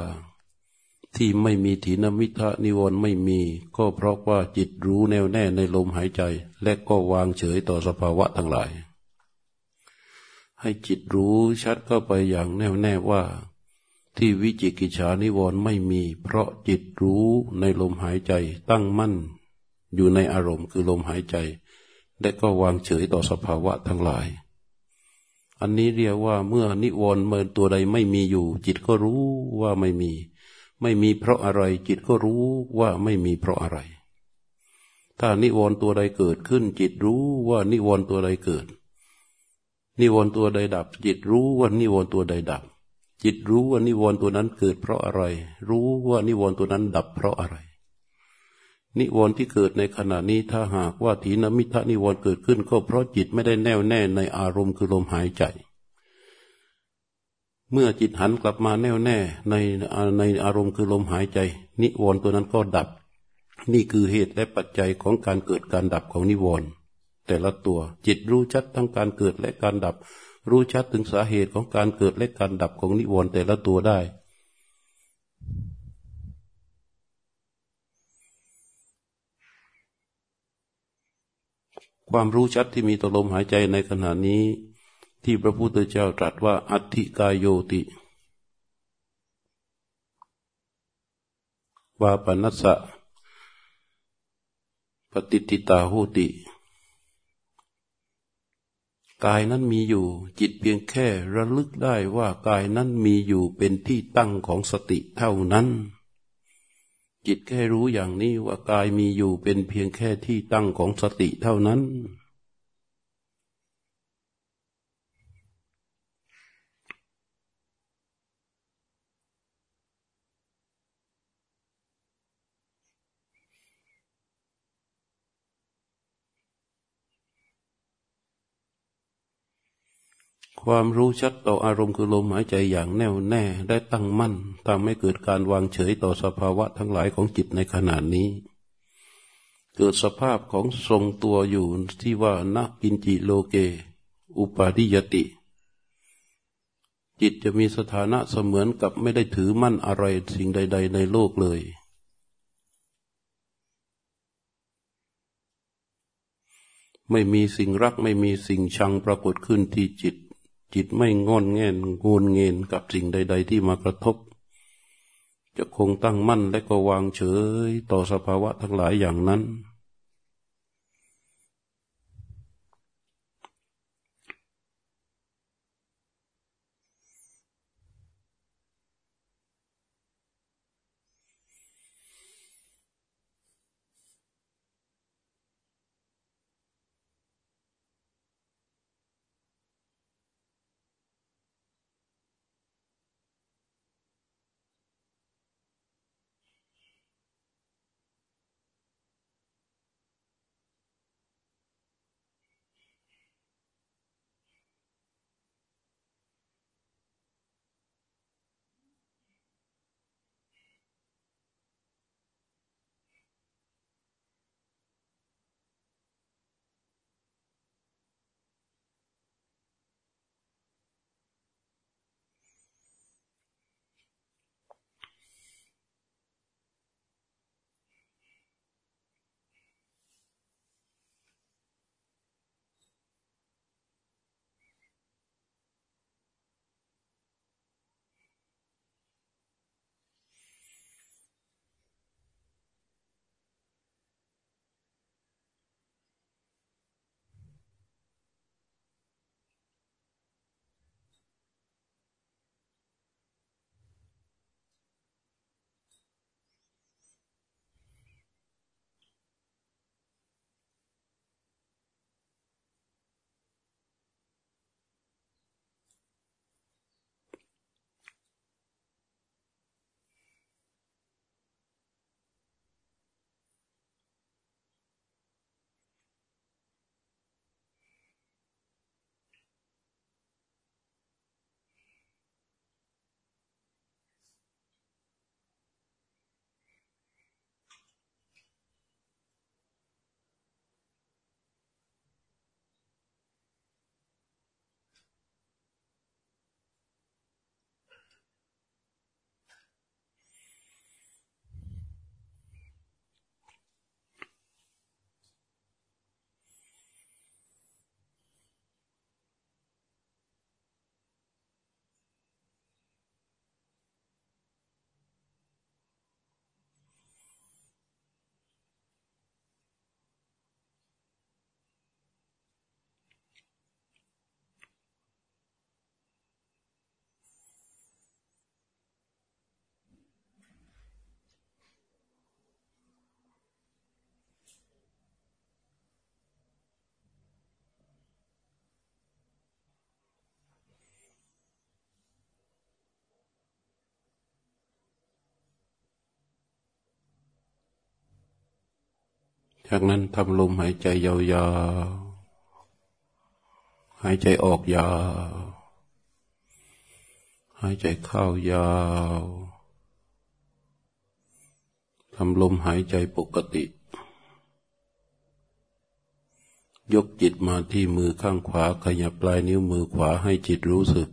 ที่ไม่มีถีนมิทะนิวรณ์ไม่มี ก็เพราะว่าจิตรู้แน่วแน่ในลมหายใจ และก็วางเฉยต่อสภาวะทั้งหลาย ให้จิตรู้ชัดเข้าไปอย่างแน่วแน่ว่า ที่วิจิกิจฉานิวรณ์ไม่มี เพราะจิตรู้ในลมหายใจ ตั้งมั่น อยู่ในอารมณ์คือลมหายใจ และก็วางเฉยต่อสภาวะทั้งหลาย อันนี้เรียกว่าเมื่อนิวรณ์เมินตัวใดไม่มีอยู่ จิตก็รู้ว่าไม่มี ไม่มีเพราะอะไร จิตก็รู้ว่าไม่มีเพราะอะไร ถ้านิวรณ์ตัวใดเกิดขึ้น จิตรู้ว่านิวรณ์ตัวใดเกิด นิวรณ์ตัวใดดับ จิตรู้ว่านิวรณ์ตัวใดดับ จิตรู้ว่านิวรณ์ตัวนั้นเกิดเพราะอะไร รู้ว่านิวรณ์ตัวนั้นดับเพราะอะไร นิวรณ์ที่เกิดในขณะนี้ถ้าหากว่าถีนมิทะนิวรณ์เกิดขึ้น ก็เพราะจิตไม่ได้แน่วแน่ในอารมณ์คือลมหายใจ เมื่อจิตหันกลับมาแน่วแน่ในในอารมณ์คือลมหายใจ นิวรณ์ตัวนั้นก็ดับ นี่คือเหตุและปัจจัยของการเกิดการดับของนิวรณ์แต่ละตัวจิตรู้ชัดทั้งการเกิดและการดับ รู้ชัดถึงสาเหตุของการเกิดและการดับของนิวรณ์แต่ละตัวได้ ความรู้ชัดที่มีต่อลมหายใจในขณะนี้ ที่พระพุทธเจ้าตรัสว่า อัติกายโยติวาปนัสสะปฏิติตาหูติ กายนั้นมีอยู่ จิตเพียงแค่ระลึกได้ว่ากายนั้นมีอยู่เป็นที่ตั้งของสติเท่านั้น จิตแค่รู้อย่างนี้ว่ากายมีอยู่เป็นเพียงแค่ที่ตั้งของสติเท่านั้น ความรู้ชัดต่ออารมณ์คือลมหายใจอย่างแน่วแน่ได้ตั้งมั่นทำให้เกิดการวางเฉยต่อสภาวะทั้งหลายของจิตในขณะนี้ เกิดสภาพของทรงตัวอยู่ที่ว่านะกินจิโลเก อุปาทิยติ จิตจะมีสถานะเสมือนกับไม่ได้ถือมั่นอะไรสิ่งใด ๆ ในโลกเลย ไม่มีสิ่งรักไม่มีสิ่งชังปรากฏขึ้นที่จิต จิตไม่งอนแงนงูนเงินกับสิ่งใด ๆ ที่มากระทบ จะคงตั้งมั่นและก็วางเฉยต่อสภาวะทั้งหลายอย่างนั้น จากนั้นทำลมหายใจยาวๆ หายใจออกยาว หายใจเข้ายาว ทำลมหายใจปกติ ยกจิตมาที่มือข้างขวา ขยับปลายนิ้วมือขวาให้จิตรู้สึก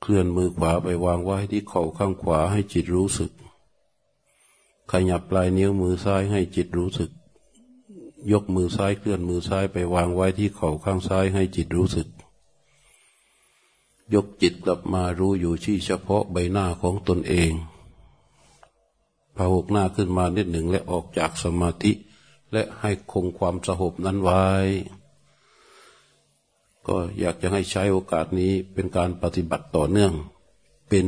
เคลื่อนมือขวาไปวางไว้ที่เข่าข้างขวาให้จิตรู้สึก ขยับปลายนิ้วมือซ้ายให้จิตรู้สึก ยกมือซ้ายเคลื่อนมือซ้ายไปวางไว้ที่เข่าข้างซ้ายให้จิตรู้สึก ยกจิตกลับมารู้อยู่ที่เฉพาะใบหน้าของตนเองพาหกหน้าขึ้นมานิดหนึ่งและออกจากสมาธิ และให้คงความสงบนั้นไว้ ก็อยากจะให้ใช้โอกาสนี้เป็นการปฏิบัติต่อเนื่อง เป็น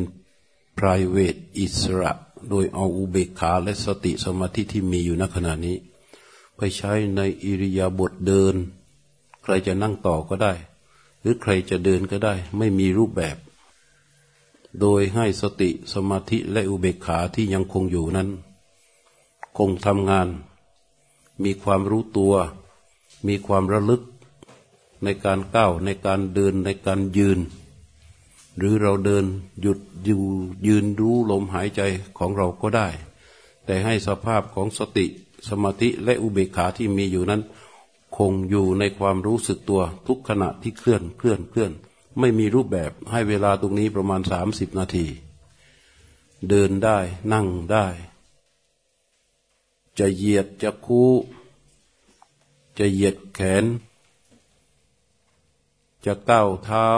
private อิสระ โดยเอาอุเบกขาและสติสมาธิที่มีอยู่ณขณะนี้ ไปใช้ในอิริยาบถเดิน ใครจะนั่งต่อก็ได้ หรือใครจะเดินก็ได้ ไม่มีรูปแบบ โดยให้สติสมาธิและอุเบกขาที่ยังคงอยู่นั้น คงทำงาน มีความรู้ตัว มีความระลึก ในการก้าวในการเดินในการยืน หรือเราเดินหยุดอยู่ยืนรู้ลมหายใจของเราก็ได้ แต่ให้สภาพของสติสมาธิและอุเบกขาที่มีอยู่นั้น คงอยู่ในความรู้สึกตัวทุกขณะที่เคลื่อนเคลื่อนเคลื่อน ไม่มีรูปแบบให้เวลาตรงนี้ประมาณสามสิบนาที เดินได้นั่งได้ จะเหยียดจะคู่จะเหยียดแขน จะก้าวเท้า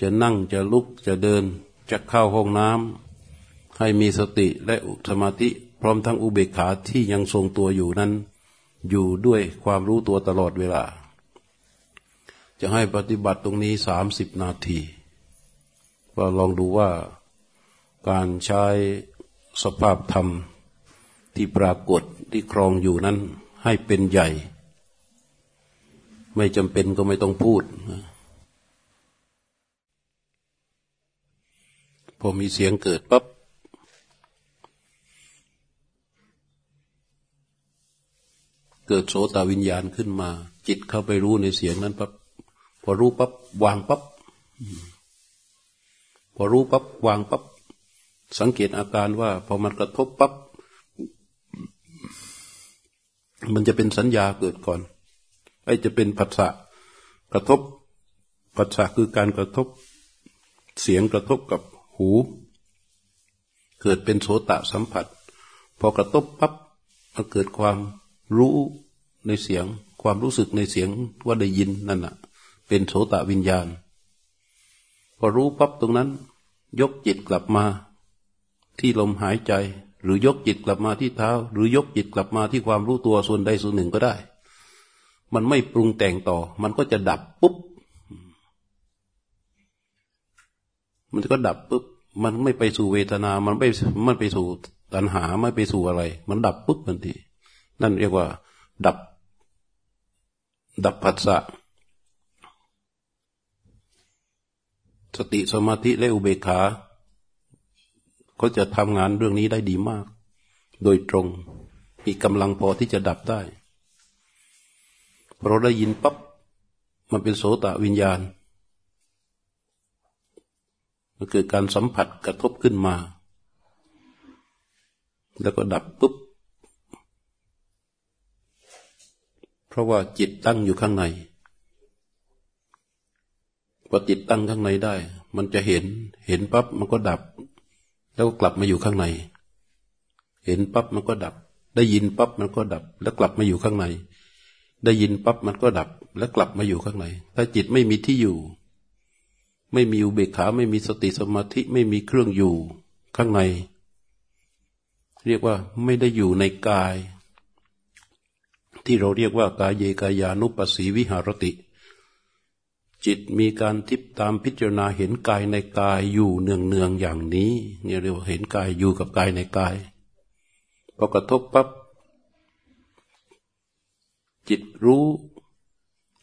จะนั่งจะลุกจะเดิน จะเข้าห้องน้ำให้มีสติและสมาธิพร้อมทั้งอุเบกขาที่ยังทรงตัวอยู่นั้น อยู่ด้วยความรู้ตัวตลอดเวลา จะให้ปฏิบัติตรงนี้สามสิบนาทีว่าลองดูว่าการใช้สภาพธรรมที่ปรากฏที่ครองอยู่นั้นให้เป็นใหญ่ ไม่จำเป็นก็ไม่ต้องพูดพ อมีเสียงเกิดปับ๊บเกิดโสตวิญญาณขึ้นมา จิตเข้าไปรู้ในเสียงนั้นปับ๊บพอรู้ปับ๊บวางปับ๊บพอรู้ปับ๊บวางปับ๊บสังเกตอาการว่า พอมันกระทบปับ๊บมันจะเป็นสัญญาเกิดก่อนไอ้จะเป็นผัสสะกระทบผัสสะคือการกระทบ เสียงกระทบกับ หู เกิดเป็นโสตะสัมผัส พอกระทบปับ๊บมันเกิดความรู้ในเสียง ความรู้สึกในเสียงว่าได้ยินนั่นน่ะ เป็นโสตวิญญาณ พอรู้ปั๊บตรงนั้น ยกจิตกลับมา ที่ลมหายใจ หรือยกจิตกลับมาที่เท้า หรือยกจิตกลับมาที่ความรู้ตัวส่วนใดส่วนหนึ่งก็ได้ มันไม่ปรุงแต่งต่อ มันก็จะดับปุ๊บ มันก็ดับปุ๊บมันไม่ไปสู่เวทนา มันไม่มันไปสู่ตัณหาไม่ไปสู่อะไร มันดับปุ๊บทันทีนั่นเรียกว่า ดับ ดับผัสสะสติสมาธิและอุเบกขาเขาจะทำงานเรื่องนี้ได้ดีมาก โดยตรงมีกำลังพอที่จะดับได้เราได้ยินปับ๊บมันเป็นโสตะวิญญาณ มันเกิดการสัมผัสกระทบขึ้นมา แล้วก็ดับปุ๊บ เพราะว่าจิตตั้งอยู่ข้างในพอจิตตั้งข้างในได้ มันจะเห็น เห็นปั๊บมันก็ดับ แล้วกลับมาอยู่ข้างใน เห็นปั๊บมันก็ดับ ได้ยินปั๊บมันก็ดับ แล้วกลับมาอยู่ข้างใน ได้ยินปั๊บมันก็ดับ แล้วกลับมาอยู่ข้างใน ถ้าจิตไม่มีที่อยู่ ไม่มีอุเบกขาไม่มีสติสมาธิไม่มีเครื่องอยู่ ข้างใน เรียกว่าไม่ได้อยู่ในกาย ที่เราเรียกว่ากายเยกายานุปัสสีวิหารติ จิตมีการทิพตามพิจารณาเห็นกายในกายอยู่เนืองเนืองอย่างนี้เนี่ยเรียกว่าเห็นกายอยู่กับกายในกายพอกระทบปับ๊บจิตรู้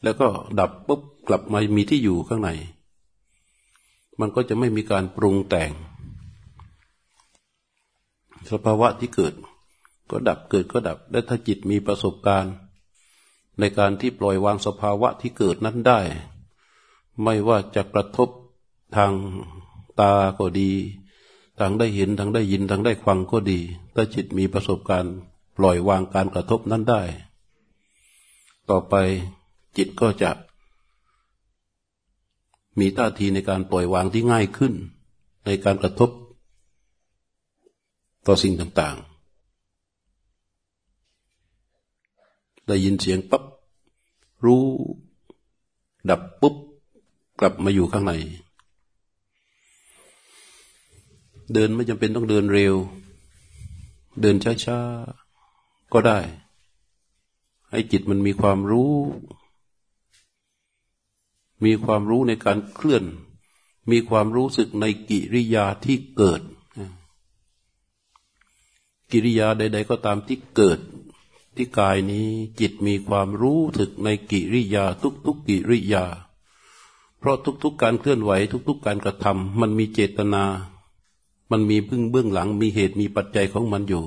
แล้วก็ดับปุ๊บกลับมามีที่อยู่ข้างใน มันก็จะไม่มีการปรุงแต่ง สภาวะที่เกิด ก็ดับเกิดก็ดับ และถ้าจิตมีประสบการณ์ ในการที่ปล่อยวางสภาวะที่เกิดนั้นได้ ไม่ว่าจะกระทบทางตาก็ดีทางได้เห็นทางได้ยินทางได้ฟังก็ดี ถ้าจิตมีประสบการณ์ปล่อยวางการกระทบนั้นได้ ต่อไปจิตก็จะ มีท่าทีในการปล่อยวางที่ง่ายขึ้น ในการกระทบต่อสิ่งต่างๆ ได้ยินเสียงปั๊บรู้ ดับปุ๊บ กลับมาอยู่ข้างใน เดินไม่จำเป็นต้องเดินเร็ว เดินช้าๆ ก็ได้ ให้จิตมันมีความรู้ มีความรู้ในการเคลื่อน มีความรู้สึกในกิริยาที่เกิด กิริยาใด ๆ ก็ตามที่เกิด ที่กายนี้จิตมีความรู้สึกในกิริยาทุก ๆกิริยา เพราะทุก ๆ การเคลื่อนไหว ทุก ๆ การกระทำมันมีเจตนา มันมีพึ่งเบื้องหลัง มีเหตุมีปัจจัยของมันอยู่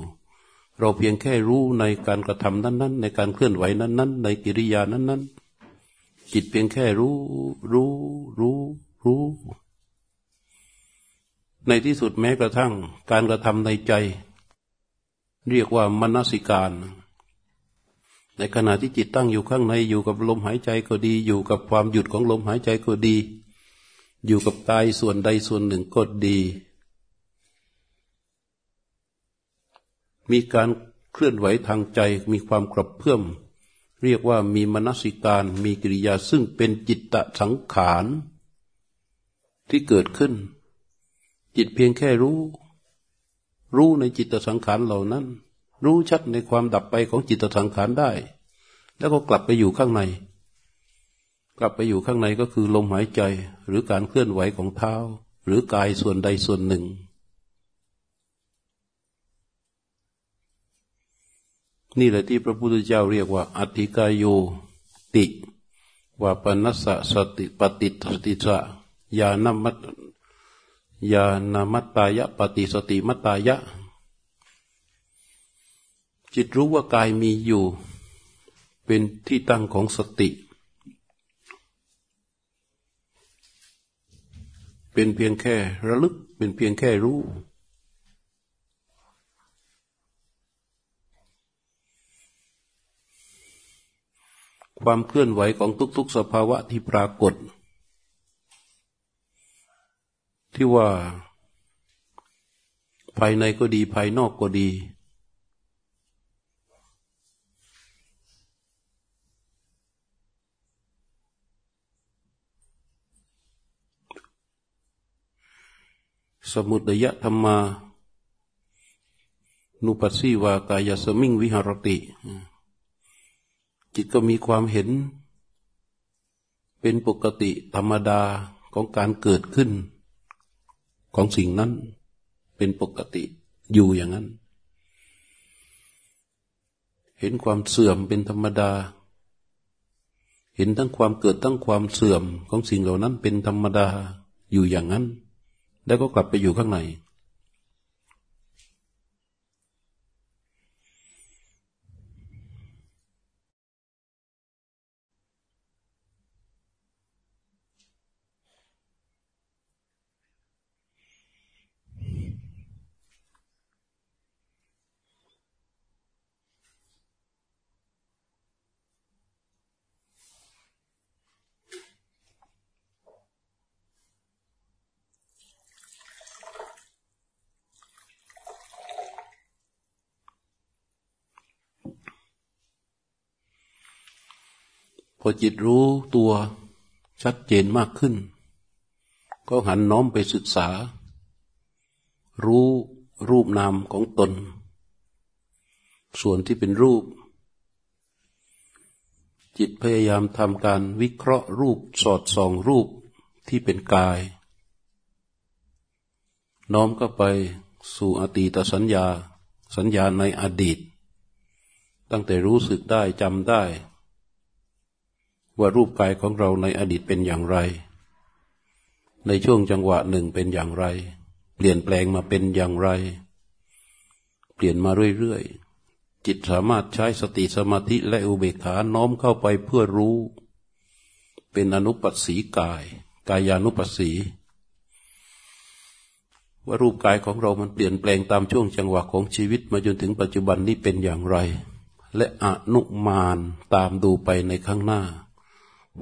เราเพียงแค่รู้ในการกระทำนั้น ๆ ในการเคลื่อนไหวนั้น ๆ ในกิริยานั้นๆ จิตเพียงแค่รู้ รู้ รู้ รู้ ในที่สุดแม้กระทั่ง การกระทำในใจ เรียกว่ามนสิการ ในขณะที่จิตตั้งอยู่ข้างในอยู่กับลมหายใจก็ดี อยู่กับความหยุดของลมหายใจก็ดี อยู่กับกายส่วนใดส่วนหนึ่งก็ดี มีการเคลื่อนไหวทางใจมีความกระเพื่อม เรียกว่ามีมนสิการมีกิริยาซึ่งเป็นจิตตสังขารที่เกิดขึ้น จิตเพียงแค่รู้ รู้ในจิตตสังขารเหล่านั้น รู้ชัดในความดับไปของจิตสังขารได้ แล้วก็กลับไปอยู่ข้างใน กลับไปอยู่ข้างในก็คือลมหายใจหรือการเคลื่อนไหวของเท้า หรือกายส่วนใดส่วนหนึ่ง นี่แหละที่พระพุทธเจ้าเรียกว่า อธิกายโยติว่าปนัสสติปฏิสติสะยานามัตยานามัตตายะปฏิสติมัตตายะ จิตรู้ว่ากายมีอยู่ เป็นที่ตั้งของสติ เป็นเพียงแค่ระลึกเป็นเพียงแค่รู้ ความเคลื่อนไหวของทุก ๆ สภาวะที่ปรากฏ ที่ว่า ภายในก็ดีภายนอกก็ดี สมุดยะธรรมา นุปัสสีวากายสมิงวิหารติ จิตก็มีความเห็น เป็นปกติธรรมดาของการเกิดขึ้น ของสิ่งนั้น เป็นปกติอยู่อย่างนั้น เห็นความเสื่อมเป็นธรรมดา เห็นทั้งความเกิดทั้งความเสื่อมของสิ่งเหล่านั้นเป็นธรรมดาอยู่อย่างนั้น แล้วก็กลับไปอยู่ข้างในพ อจิตรู้ตัวชัดเจนมากขึ้น ก็หันน้อมไปศึกษา รู้รูปนามของตน ส่วนที่เป็นรูป จิตพยายามทำการวิเคราะห์รูปสอดส่องรูปที่เป็นกาย น้อมก็ไปสู่อตีตสัญญา สัญญาในอดีต ตั้งแต่รู้สึกได้จำได้ ว่ารูปกายของเราในอดีตเป็นอย่างไร ในช่วงจังหวะหนึ่งเป็นอย่างไร เปลี่ยนแปลงมาเป็นอย่างไร เปลี่ยนมาเรื่อยจิตสามารถใช้สติสมาธิและอุเบกขาน้อมเข้าไปเพื่อรู้ เป็นอนุปัสสีกาย กายานุปัสสีว่ารูปกายของเรามันเปลี่ยนแปลงตามช่วงจังหวะของชีวิตมาจนถึงปัจจุบันนี้เป็นอย่างไร และอนุมานตามดูไปในข้างหน้า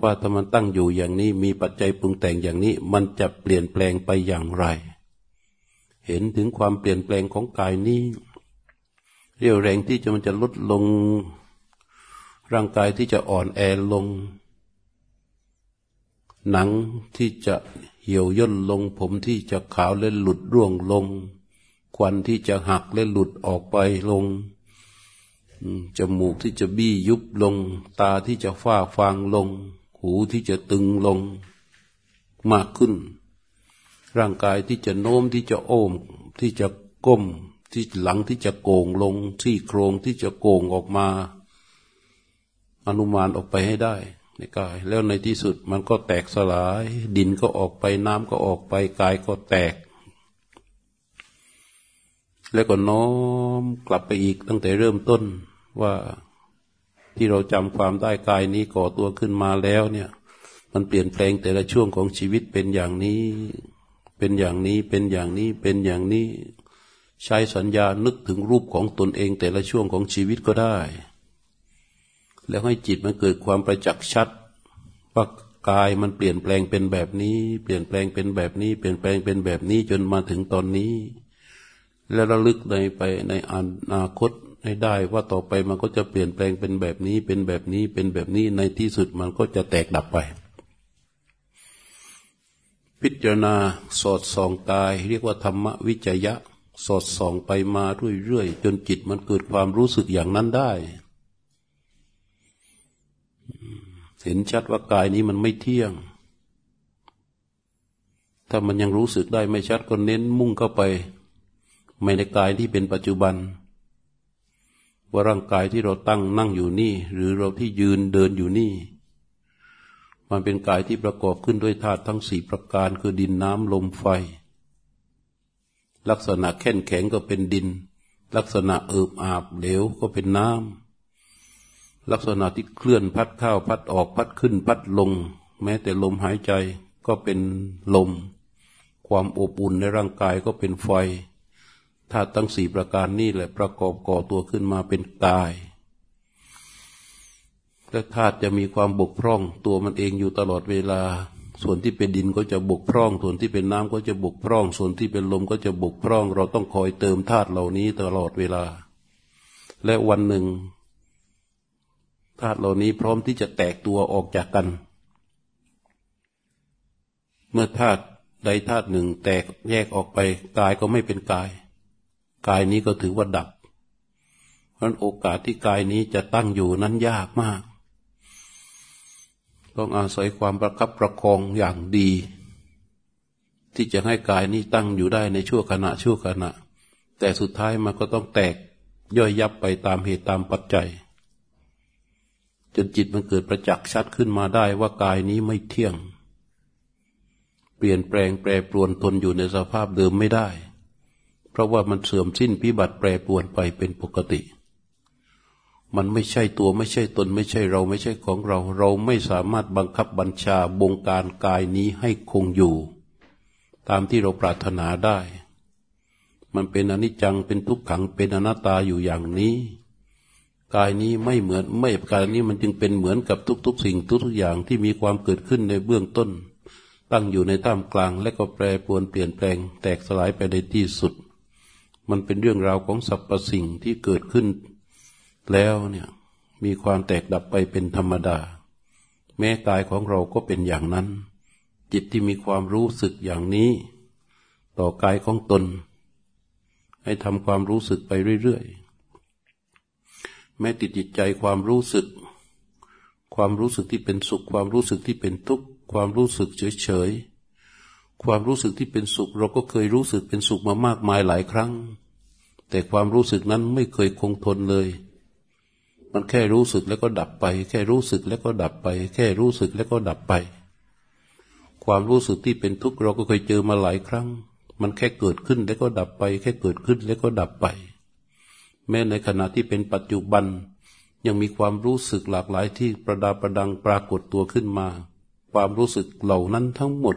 ว่าถ้ามันตั้งอยู่อย่างนี้มีปัจจัยปรุงแต่งอย่างนี้ มันจะเปลี่ยนแปลงไปอย่างไร เห็นถึงความเปลี่ยนแปลงของกายนี้ เรี่ยวแรงที่จะมันจะลดลง ร่างกายที่จะอ่อนแอลง หนังที่จะเหี่ยวย่นลง ผมที่จะขาวและหลุดร่วงลง ควันที่จะหักและหลุดออกไปลงจมูกที่จะบี้ยุบลง ตาที่จะฝ้าฟางลง หูที่จะตึงลงมากขึ้น ร่างกายที่จะโน้มที่จะโอมที่จะก้มที่หลังที่จะโก่งลงที่โครงที่จะโก่งออกมา อนุมานออกไปให้ได้ในกาย แล้วในที่สุดมันก็แตกสลาย ดินก็ออกไปน้ำก็ออกไปกายก็แตก แล้วก็น้อมกลับไปอีกตั้งแต่เริ่มต้นว่า ที่เราจำความได้กายนี้ก่อตัวขึ้นมาแล้วเนี่ย มันเปลี่ยนแปลงแต่ละช่วงของชีวิตเป็นอย่างนี้ เป็นอย่างนี้เป็นอย่างนี้เป็นอย่างนี้ ใช้สัญญานึกถึงรูปของตนเองแต่ละช่วงของชีวิตก็ได้ แล้วให้จิตมันเกิดความประจักษ์ชัดว่ากายมันเปลี่ยนแปลงเป็นแบบนี้ เปลี่ยนแปลงเป็นแบบนี้ เปลี่ยนแปลงเป็นแบบนี้จนมาถึงตอนนี้ แล้วระลึกในไปในอนาคต ให้ได้ว่าต่อไปมันก็จะเปลี่ยนแปลงเป็นแบบนี้ เป็นแบบนี้เป็นแบบนี้ในที่สุดมันก็จะแตกดับไป พิจารณาสอดส่องกาย เรียกว่าธรรมวิจยะ สอดส่องไปมาเรื่อยๆจนจิตมันเกิดความรู้สึกอย่างนั้นได้ เห็นชัดว่ากายนี้มันไม่เที่ยง ถ้ามันยังรู้สึกได้ไม่ชัดก็เน้นมุ่งเข้าไป ไม่ในกายที่เป็นปัจจุบัน ว่าร่างกายที่เราตั้งนั่งอยู่นี่ หรือเราที่ยืนเดินอยู่นี่ มันเป็นกายที่ประกอบขึ้นด้วยธาตุทั้งสี่ประการคือดินน้ำลมไฟ ลักษณะแข็งแข็งก็เป็นดิน ลักษณะเอิบอาบเหลวก็เป็นน้ำลักษณะที่เคลื่อนพัดเข้าพัดออกพัดขึ้นพัดลง แม้แต่ลมหายใจก็เป็นลม ความอบอุ่นในร่างกายก็เป็นไฟ ธาตุทั้งสี่ประการนี้แหละประกอบก่อตัวขึ้นมาเป็นกายและธาตุจะมีความบกพร่อง ตัวมันเองอยู่ตลอดเวลา ส่วนที่เป็นดินก็จะบกพร่อง ส่วนที่เป็นน้ำก็จะบกพร่อง ส่วนที่เป็นลมก็จะบกพร่อง เราต้องคอยเติมธาตุเหล่านี้ตลอดเวลา และวันหนึ่งธาตุเหล่านี้พร้อมที่จะแตกตัวออกจากกัน เมื่อธาตุใดธาตุหนึ่งแตกแยกออกไปกายก็ไม่เป็นกาย กายนี้ก็ถือว่าดับ เพราะโอกาสที่กายนี้จะตั้งอยู่นั้นยากมาก ต้องอาศัยความประคับประคองอย่างดี ที่จะให้กายนี้ตั้งอยู่ได้ในชั่วขณะชั่วขณะ แต่สุดท้ายมันก็ต้องแตกย่อยยับไปตามเหตุตามปัจจัย จนจิตมันเกิดประจักษ์ชัดขึ้นมาได้ว่ากายนี้ไม่เที่ยง เปลี่ยนแปลงแปรปรวนทนอยู่ในสภาพเดิมไม่ได้ เพราะว่ามันเสื่อมสิ้นพิบัติแปรปวนไปเป็นปกติ มันไม่ใช่ตัวไม่ใช่ตน ไม่ใช่เราไม่ใช่ของเรา เราไม่สามารถบังคับบัญชาบงการกายนี้ให้คงอยู่ ตามที่เราปรารถนาได้ มันเป็นอนิจจังเป็นทุกขังเป็นอนัตตาอยู่อย่างนี้กายนี้ไม่เหมือนไม่กายนี้มันจึงเป็นเหมือนกับทุก ๆ สิ่งทุกๆอย่างที่มีความเกิดขึ้นในเบื้องต้น ตั้งอยู่ในท่ามกลางและก็แปรปวนเปลี่ยนแปลงแตกสลายไปในที่สุด มันเป็นเรื่องราวของสรรพสิ่งที่เกิดขึ้น แล้วเนี่ยมีความแตกดับไปเป็นธรรมดา แม้กายของเราก็เป็นอย่างนั้น จิตที่มีความรู้สึกอย่างนี้ ต่อกายของตน ให้ทำความรู้สึกไปเรื่อยๆแม้ติดจิตใจความรู้สึก ความรู้สึกที่เป็นสุข ความรู้สึกที่เป็นทุกข์ความรู้สึกเฉยๆ ความรู้สึกที่เป็นสุข เราก็เคยรู้สึกเป็นสุขมามากมายหลายครั้ง แต่ความรู้สึกนั้นไม่เคยคงทนเลย มันแค่รู้สึกแล้วก็ดับไป แค่รู้สึกแล้วก็ดับไป แค่รู้สึกแล้วก็ดับไป ความรู้สึกที่เป็นทุกข์เราก็เคยเจอมาหลายครั้ง มันแค่เกิดขึ้นแล้วก็ดับไป แค่เกิดขึ้นแล้วก็ดับไป แม้ในขณะที่เป็นปัจจุบัน ยังมีความรู้สึกหลากหลายที่ประดาประดังปรากฏตัวขึ้นมา ความรู้สึกเหล่านั้นทั้งหมด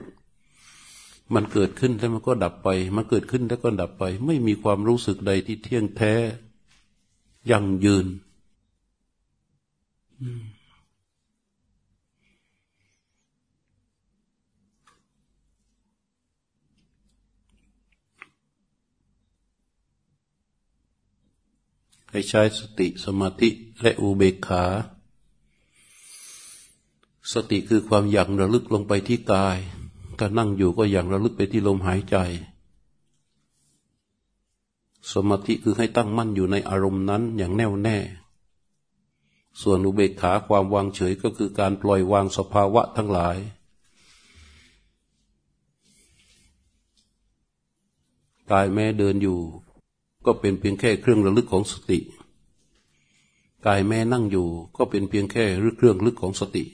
มันเกิดขึ้นแล้วมันก็ดับไป มันเกิดขึ้นแล้วก็ดับไป ไม่มีความรู้สึกใดที่เที่ยงแท้ยั่งยืน ให้ใช้สติสมาธิและอุเบกขา สติคือความอย่างระลึกลงไปที่กาย ถ้านั่งอยู่ก็อย่างระลึกไปที่ลมหายใจ สมาธิคือให้ตั้งมั่นอยู่ในอารมณ์นั้นอย่างแน่วแน่ ส่วนอุเบกขาความวางเฉยก็คือการปล่อยวางสภาวะทั้งหลายกายแม้เดินอยู่ ก็เป็นเพียงแค่เครื่องระลึกของสติ กายแม่นั่งอยู่ก็เป็นเพียงแค่เครื่องลึกของสติ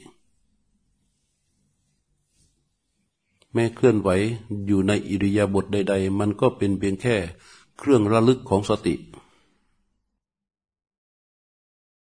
แม้เคลื่อนไหวอยู่ในอิริยาบถใด ๆ มันก็เป็นเพียงแค่เครื่องระลึกของสติ